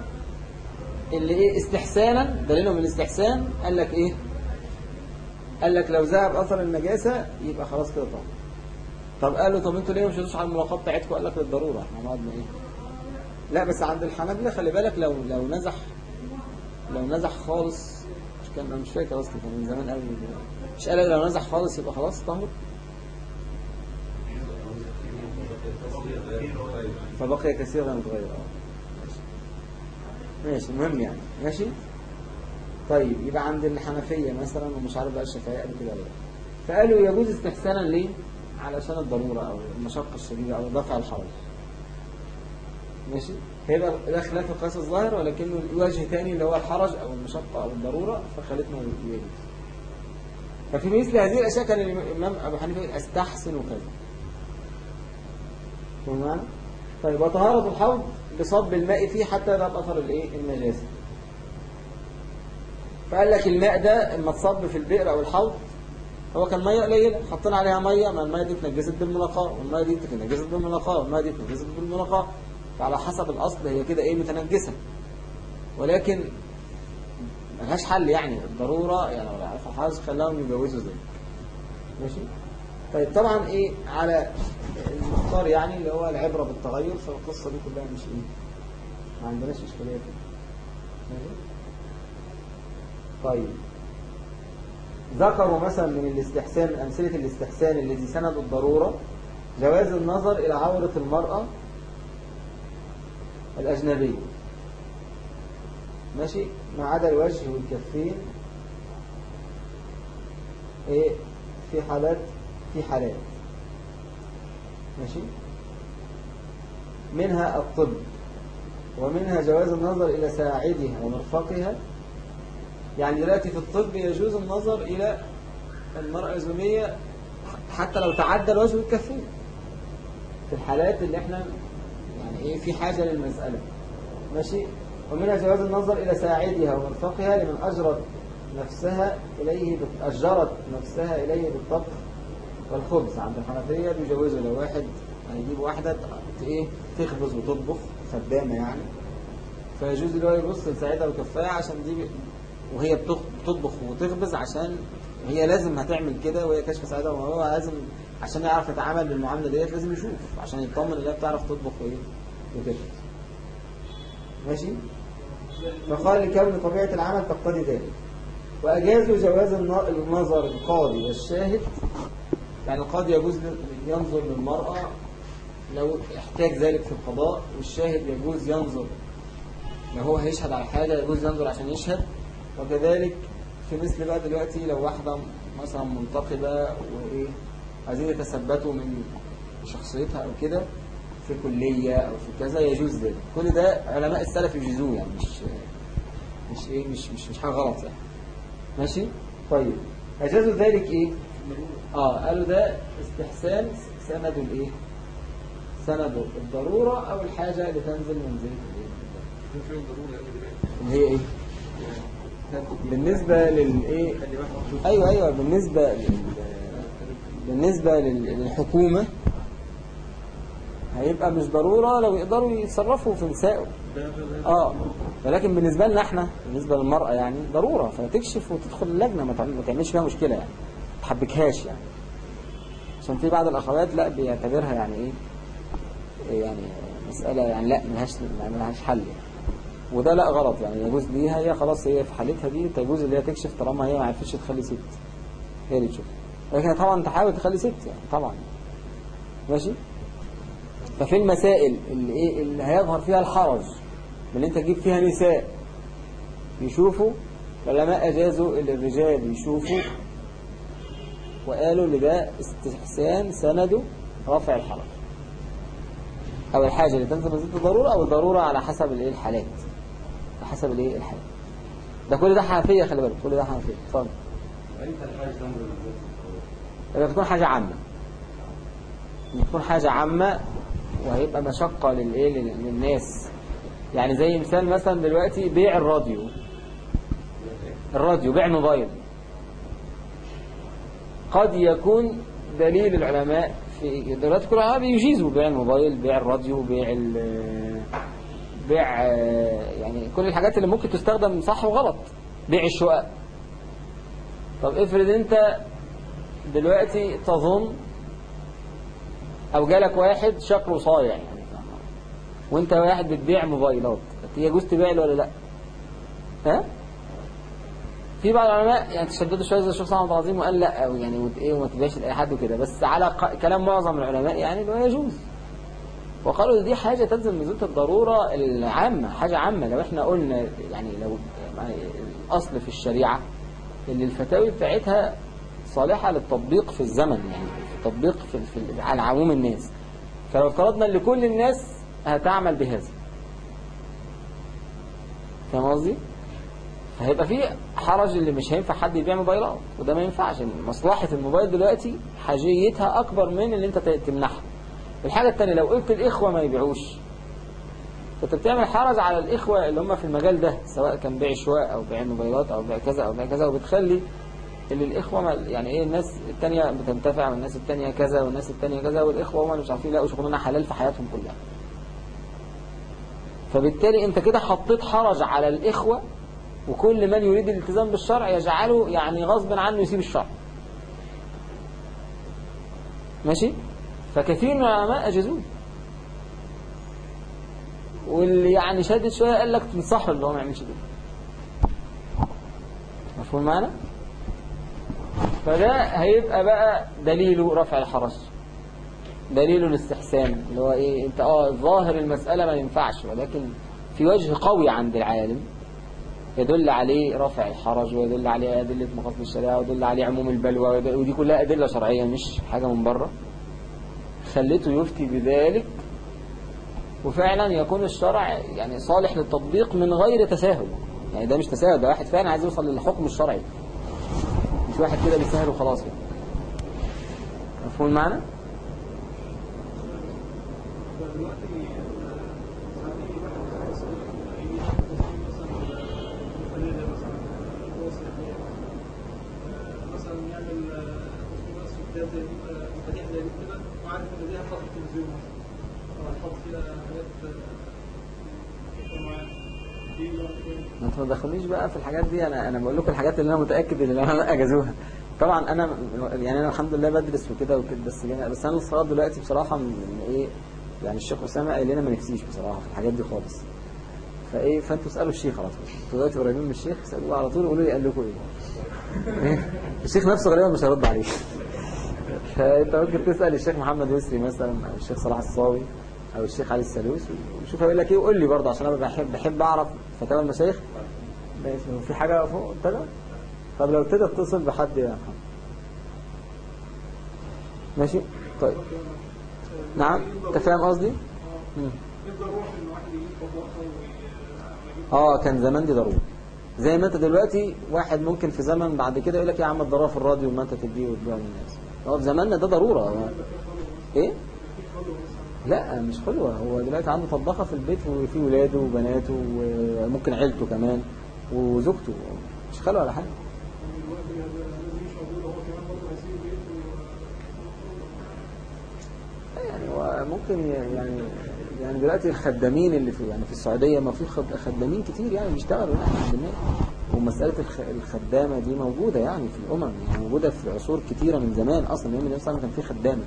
اللي إيه؟ استحسانا دليلهم الاستحسان. قال لك إيه؟ قال لك لو ذهب أثر النجاسة يبقى خلاص كده طبعا. طب قالوا طب أنتوا ليه ما مشيتوش على الملاقاه بتاعتكم؟ قال لك للضرورة. إحنا هنقعد إيه؟ لا بس عند الحنابلة خلي بالك لو لو نزح لو نزح خالص كان أنا مش فاكر أصلا كان من زمان قوي. مش قال لو نزح خالص يبقى خلاص طهر. فبقي كثيرا متغير ماشي المهم يعني. ماشي؟ طيب يبقى عند الحنفية مثلا ومش عارف بقى الشافعية قالوا كده ولا لأ. فقالوا يجوز استحسانا ليه؟ علشان الضرورة أو المشقة الشديدة أو دفع الحرج. ماشي؟ هيبقى ده خلاف القياس الظاهر ولكنه وجه تاني اللي هو الحرج أو المشقة أو الضرورة فخلتنا يجوز ففي مثل هذه الأشياء كان الإمام أبو حنيفة يقول أستحسن وكذا معنى؟ طيب وطهارة الحوض بصب الماء فيه حتى يذهب أثر الإيه النجاسة. فقال لك الماء ده اما تصب في البئر أو الحوض هو كان مية قليلة حطينا عليها مية ما المية دي اتنجست بالملاقاة والمية دي اتنجست بالملاقاة والمية دي اتنجست بالملاقاة. فعلى حسب الأصل هي كده إيه متنجسة. ولكن ملهاش حل يعني الضرورة يعني لو يعرفوا حاجة خلاهم يجوزوا ذلك ماشي؟ طيب طبعا إيه على المختار يعني اللي هو العبرة بالتغير فالقصة دي كلها مش إيه؟ ما عندناش فيها ماشي؟ طيب. ذكروا مثلا من الاستحسان من أمثلة الاستحسان الذي سند الضرورة جواز النظر إلى عورة المرأة الأجنبية ماشي؟ ما عدا الوجه والكفين. إيه؟ في حالات في حالات. ماشي؟ منها الطب ومنها جواز النظر إلى ساعدها ومرفقها. يعني دلوقتي في الطب يجوز النظر إلى المرأة الأجنبية حتى لو تعدى الوجه والكفين. في الحالات اللي إحنا يعني إيه في حاجة للمسألة. ماشي؟ ومنها جواز النظر إلى ساعدها ومرفقها لمن أجرت نفسها إليه أجرت نفسها إليه بالطبخ والخبز. عند الحنفية بيجوزوا لو واحد هيجيب واحدة إيه تخبز وتطبخ خدامة يعني. فيجوز اللي هو يبص لساعدها وكفاها عشان دي وهي بتطبخ وتخبز عشان هي لازم هتعمل كده وهي كشف ساعدها. وهو لازم عشان يعرف يتعامل بالمعاملة ديت لازم يشوف عشان يطمن ان هي بتعرف تطبخ وإيه. وتخبز ماشي؟ فقال لكون طبيعة العمل تقتضي ذلك وأجازوا جواز الن- النظر القاضي والشاهد. يعني القاضي يجوز ينظر للمرأة لو احتاج ذلك في القضاء والشاهد يجوز ينظر لو هو هيشهد على حاجة يجوز ينظر عشان يشهد. وكذلك في مثل بقى دلوقتي لو واحدة مثلا منتقبة وإيه عايزين يتثبتوا من شخصيتها أو كده في كلية أو في كذا يجوز ذلك. كل ده علماء السلف يجوزوه يعني مش مش إيه مش مش مش حاجة غلط يعني. ماشي؟ طيب. أجازوا ذلك إيه؟ آه قالوا ده استحسان سند الإيه؟ سند الضرورة أو الحاجة اللي تنزل يعني دلوقتي. اللي هي إيه؟ بالنسبة للإيه. أيوة أيوة بالنسبة لل... بالنسبة لل- للحكومة هيبقى مش ضرورة لو يقدروا يتصرفوا في نسائه آه ولكن بالنسبة لنا إحنا بالنسبة للمرأة يعني ضرورة فتكشف وتدخل اللجنة ما تعمل- ما تعملش فيها مشكلة يعني ما تحبكهاش يعني. عشان في بعض الأخوات لا بيعتبرها يعني إيه يعني مسألة يعني لا ملهاش ملهاش حل يعني. وده لا غلط يعني يجوز ليها هي خلاص هي في حالتها دي تجوز اللي هي تكشف طالما هي ما عرفتش تخلي ست. هي اللي تشوف. لكن طبعا تحاول تخلي ست يعني طبعا. ماشي؟ ففي المسائل اللي إيه اللي هيظهر فيها الحرج من أنت تجيب فيها نساء يشوفوا العلماء أجازوا ان الرجال يشوفوا وقالوا إن ده استحسان سنده رفع الحرج. أو الحاجة اللي تنزل منزله الضروره أو الضروره على حسب الإيه الحالات. على حسب الإيه الحالات. ده كل ده حنفية خلي بالك. كل ده حنفية. اتفضل. لما تكون حاجة عامة. تكون حاجة عامة وهيبقى مشقة للإيه لل- للناس. يعني زي مثال مثلا دلوقتي بيع الراديو. الراديو بيع الموبايل قد يكون دليل العلماء في دلوقتي كل العلماء بيجيزوا بيع الموبايل بيع الراديو بيع بيع يعني كل الحاجات اللي ممكن تستخدم صح وغلط. بيع الشقق. طب افرض انت دلوقتي تظن أو جالك واحد شكله صايع يعني. وأنت واحد بتبيع موبايلات. يجوز تبيع له ولا لأ؟ ها؟ في بعض العلماء يعني تشددوا شوية زي الشيخ صلاح عبد العظيم وقال لأ أو يعني إيه وما تبيعش لأي حد وكده. بس على كلام معظم العلماء يعني إنه يجوز. وقالوا دي حاجة تلزم نزول الضرورة العامة حاجة عامة. لو إحنا قلنا يعني لو يعني الأصل في الشريعة إن الفتاوي بتاعتها صالحة للتطبيق في الزمن يعني في التطبيق في, في على عموم الناس. فلو افترضنا إن كل الناس هتعمل بهذا. فاهم قصدي؟ فهيبقى في حرج اللي مش هينفع حد يبيع موبايلات وده ما ينفعش. مصلحة الموبايل دلوقتي حاجيتها أكبر من اللي أنت تمنحها. الحاجة التانية لو قلت الإخوة ما يبيعوش فأنت بتعمل حرج على الإخوة اللي هم في المجال ده سواء كان بيع شواء أو بيع موبايلات أو بيع كذا أو بيع كذا وبتخلي اللي الإخوة يعني إيه الناس التانية بتنتفع والناس التانية كذا والناس التانية كذا والإخوة هم مش عارفين يلاقوا شغلانة حلال في حياتهم كلها. فبالتالي أنت كده حطيت حرج على الإخوة وكل من يريد الالتزام بالشرع يجعله يعني غصب عنه يسيب الشرع. ماشي؟ فكثير من العلماء أجازوه. واللي يعني شدد شوية قال لك تنصحه اللي هو ما يعملش كده. مفهوم معنا فده هيبقى بقى دليله رفع الحرج دليله الاستحسان اللي هو إيه أنت آه ظاهر المسألة ما ينفعش ولكن في وجه قوي عند العالم يدل عليه رفع الحرج ويدل عليه أدلة مقاصد الشريعة ويدل عليه عموم البلوى ودي كلها أدلة شرعية مش حاجة من بره. خليته يفتي بذلك وفعلا يكون الشرع يعني صالح للتطبيق من غير تساهل. يعني ده مش تساهل ده واحد فعلا عايز يوصل للحكم الشرعي. واحد كده بيسهل وخلاص يعني مفهوم المعنى؟ كده وعارف إن مثلا أو فيها حاجات آه، ما تدخلونيش بقى في الحاجات دي. أنا أنا بقول لكم الحاجات اللي أنا متأكد إن أنا أجازوها. طبعا أنا يعني أنا الحمد لله بدرس وكده وكده بس بس أنا لغايه دلوقتي بصراحة من من إيه يعني الشيخ أسامة قال لنا ما نفسيش بصراحة في الحاجات دي خالص. فإيه فأنتوا اسألوا الشيخ على طول. أنتوا دلوقتي قريبين من الشيخ اسألوه على طول وقولوا لي قال لكم إيه؟ الشيخ نفسه غالبا مش هيرد عليك. فأنت ممكن تسأل الشيخ محمد يسري مثلا الشيخ صلاح الصاوي. أو الشيخ علي السلوس. وشوف هيقول لك إيه وقول لي برضه عشان أنا بحب بحب أعرف فتاوى المشايخ. ماشي في حاجة فوق ابتدى طب لو ابتدى اتصل بحد يا محمد ماشي؟ طيب. نعم. أنت فاهم قصدي؟ آه كان زمان دي ضرورة. زي ما أنت دلوقتي واحد ممكن في زمن بعد كده يقول لك يا عم الضروره في الراديو ما أنت تديه وتبيعه للناس. هو في زماننا ده ضرورة. هو إيه؟ لا مش خلوة هو دلوقتي عنده طباخة في البيت وفي ولاده وبناته وممكن عيلته كمان وزوجته. مش خلوة ولا حاجة يعني هو ممكن يعني يعني دلوقتي الخدامين اللي في يعني في السعودية ما في خد- خدامين كتير يعني بيشتغلوا يعني ومسألة الخ- الخدامة دي موجودة يعني في الأمم يعني موجودة في عصور كتيرة من زمان. أصلا النبي صلى الله عليه وسلم كان في خدامة.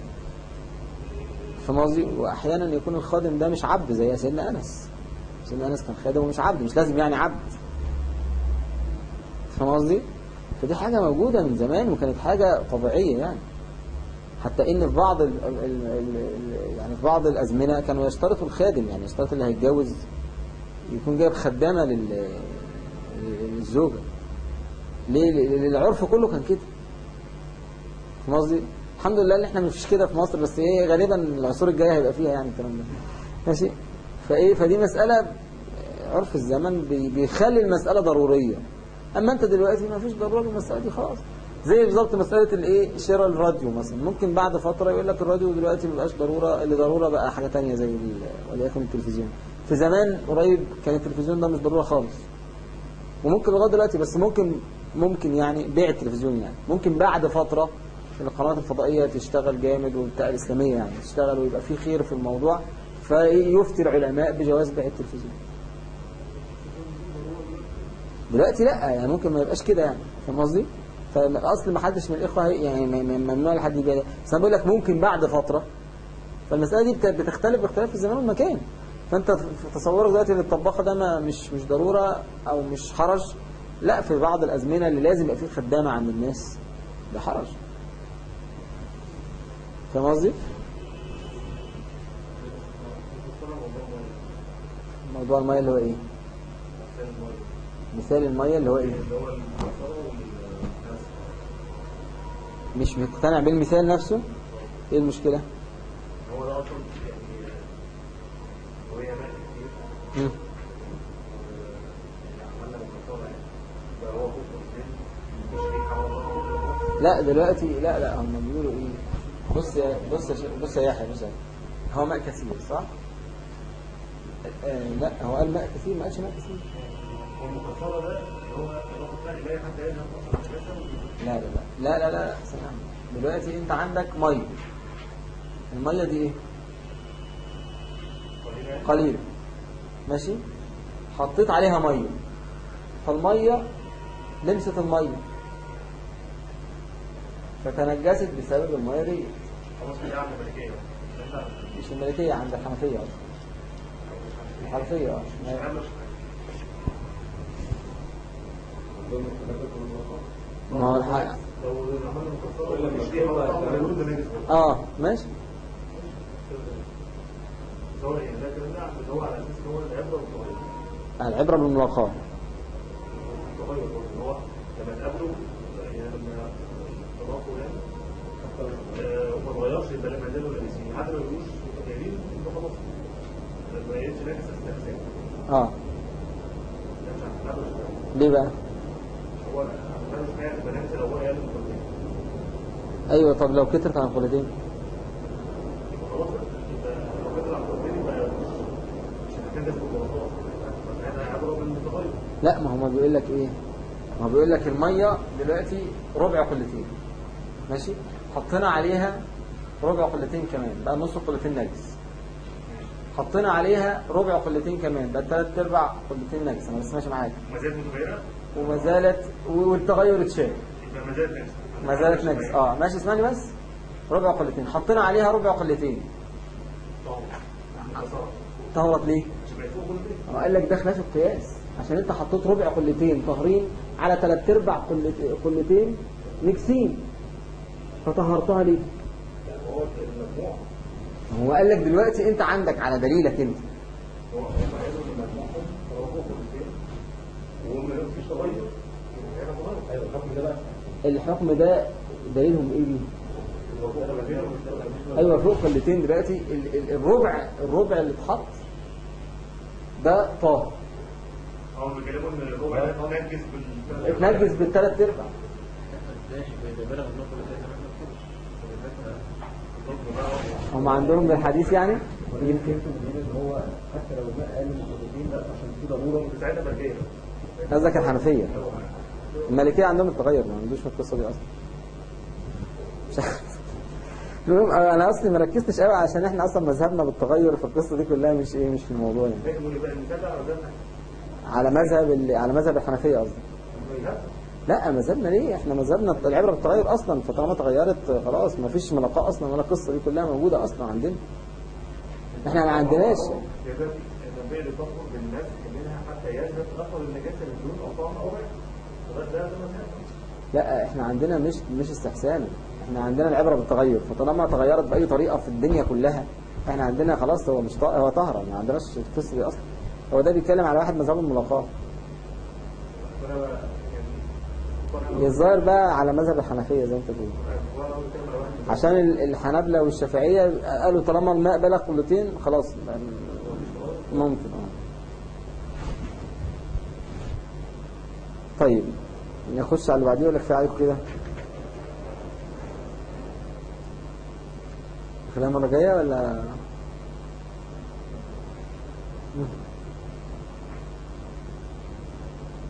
فاهم قصدي وأحيانا يكون الخادم ده مش عبد زي سيدنا أنس. سيدنا أنس كان خادم ومش عبد مش لازم يعني عبد. فاهم قصدي فدي حاجة موجودة من زمان وكانت حاجة طبيعية يعني. حتى إن في بعض ال ال ال ال يعني في بعض الأزمنة كانوا يشترطوا الخادم يعني يشترط اللي هيتجوز يكون جايب خدامة لل للزوجة. ليه؟ لأن العرف كله كان كده. فاهم قصدي الحمد لله ان إحنا مفيش كده في مصر بس هي غالبا العصور الجاية هيبقى فيها يعني الكلام ده. ماشي؟ فايه فدي مسألة عرف الزمن بي- بيخلي المسألة ضرورية. أما أنت دلوقتي ما فيش ضرورة للمساله دي خلاص زي بالظبط مسألة الإيه شراء الراديو مثلا. ممكن بعد فترة يقول لك الراديو دلوقتي ما بقاش ضرورة اللي ضرورة بقى حاجة تانية زي وليكن التلفزيون. في زمان قريب كان التلفزيون ده مش ضرورة خالص. وممكن لغاية دلوقتي بس ممكن ممكن يعني بيع التلفزيون يعني. ممكن بعد فترة ان القنوات الفضائية تشتغل جامد وبتاع الإسلامية يعني تشتغل ويبقى في خير في الموضوع فيفتي العلماء بجواز بيع التلفزيون دلوقتي لأ يعني ممكن ما يبقاش كده يعني فاهم قصدي؟ فالاصل ما حدش من الإخوة يعني ممنوع لحد يبيع ده. بس أنا بقول لك ممكن بعد فترة فالمسألة دي بت- بتختلف باختلاف الزمان والمكان فأنت تصورك دلوقتي إن الطباخة ده ما مش مش ضرورة أو مش حرج لأ في بعض الأزمنة اللي لازم يبقى فيه خدامة عند الناس ده حرج فاهم قصدي؟ موضوع الميه اللي هو إيه؟ مثال الميه اللي هو إيه؟ مش مقتنع بالمثال نفسه إيه المشكلة هو ده أصلا يعني هو لا دلوقتي لا لا هم بيقولوا إيه بص يا بص يا بص يا يحيى بص. هو ماء كثير صح؟ آه لا هو قال ماء كثير ما قالش ماء كثير. والمكسرة ده هو لا لا لا لا لا لا سلام. دلوقتي انت عندك ميه المية دي إيه؟ قليل ماشي؟ حطيت عليها مية فالمية لمست المية. فتنجست بسبب المية دي. مش الملكية عند الحنفية الحنفية آه ما هو الحق آه ماشي يعني العبرة بالملاقاة التغير هو لما تقابله يعني لما تضافوا يعني آه، وما اتغيرش يبقى لما زالوا لابسين حتى لو يقولوش متغيرين يبقى خلاص. ما يقلش نجس استحسان آه. عارف. ليه بقى؟ هو أنا مش يبقى نجس لو هو قال أيوه. طب لو كترت عن قلتين يبقى خلاص. يبقى لو مش لا ما هو ما بيقول لك إيه؟ ما هو بيقول لك المية دلوقتي ربع قلتين ماشي؟ حطينا عليها ربع قلتين كمان بقى نص قلتين نجس. حطينا عليها ربع قلتين كمان بقى ثلاث أرباع قلتين نجس أنا بس ماشي معاك ما زالت متغيرة؟ وما زالت والتغير اتشال. يبقى ما زالت نجس ما زالت نجس آه ماشي اسمعني بس. ربع قلتين. حطينا عليها ربع قلتين. طهرت ليه؟ هو قال لك ده خلاف القياس. عشان انت حطيت ربع قلتين طاهرين على ثلاث أرباع قلت- قلتين نجسين. فطهرتها ليه هو قال لك دلوقتي انت عندك على دليلك انت. الحكم ده دليلهم إيه بيه أيوه فوق قلتين دلوقتي. ال- ال- الربع الربع اللي اتحط ده طاهر هم بيتكلموا ان الربع ده اتنجس بالثلاث ارباع. هم عندهم بالحديث يعني؟ يمكن. هو حتى لو الماء من قطرتين لا عشان في ضروره ساعتها ملكية. قصدك الحنفية؟ المالكية عندهم التغير ما عندوش في القصة دي أصلا. مش عارف. المهم أنا أصلي ما ركزتش قوي عشان إحنا أصلا مذهبنا بالتغير في القصة دي كلها مش إيه مش في الموضوع يعني. على مذهب؟ على مذهب الحنفية قصدي. لا مذهبنا ليه؟ إحنا مذهبنا العبرة بالتغير أصلا فطالما تغيرت خلاص ما فيش ملاقاة أصلا ولا القصة دي كلها موجودة أصلا عندنا. إحنا ما عندناش. لا إحنا عندنا مش مش استحسان. إحنا عندنا العبرة بالتغير. فطالما تغيرت بأي طريقة في الدنيا كلها إحنا عندنا خلاص هو مش هو طهرة. ما عندناش القصة دي أصلا. هو ده بيتكلم على واحد مذهب يعني الظاهر بقى على مذهب الحنفية زي انت واحد عشان ال- الحنابلة والشافعية قالوا طالما الماء بلغ قلتين خلاص ممكن. طيب نخش على اللي بعديه ولا كفاية عليكم كده؟ خليها المرة الجاية ولا؟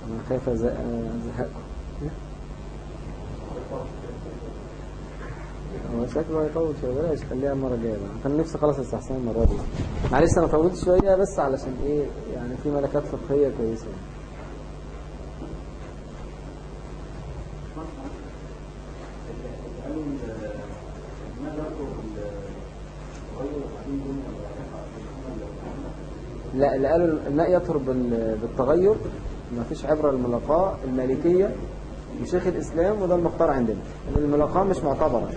أنا خايف أز- هو شكله هيطول شوية بلاش خليها المرة الجاية بقى كان نفسي خلاص استحسن المرة دي معلش أنا طولت شوية بس علشان إيه يعني في ملكات وبعدين دون لا اللي قالوا الماء يطهر بال- بالتغير. ما فيش عبرة الملاقاة المالكية وشيخ الإسلام وده المختار عندنا. الملاقاة مش معتبرة.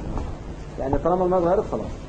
يعني طالما الماء اتغيرت خلاص.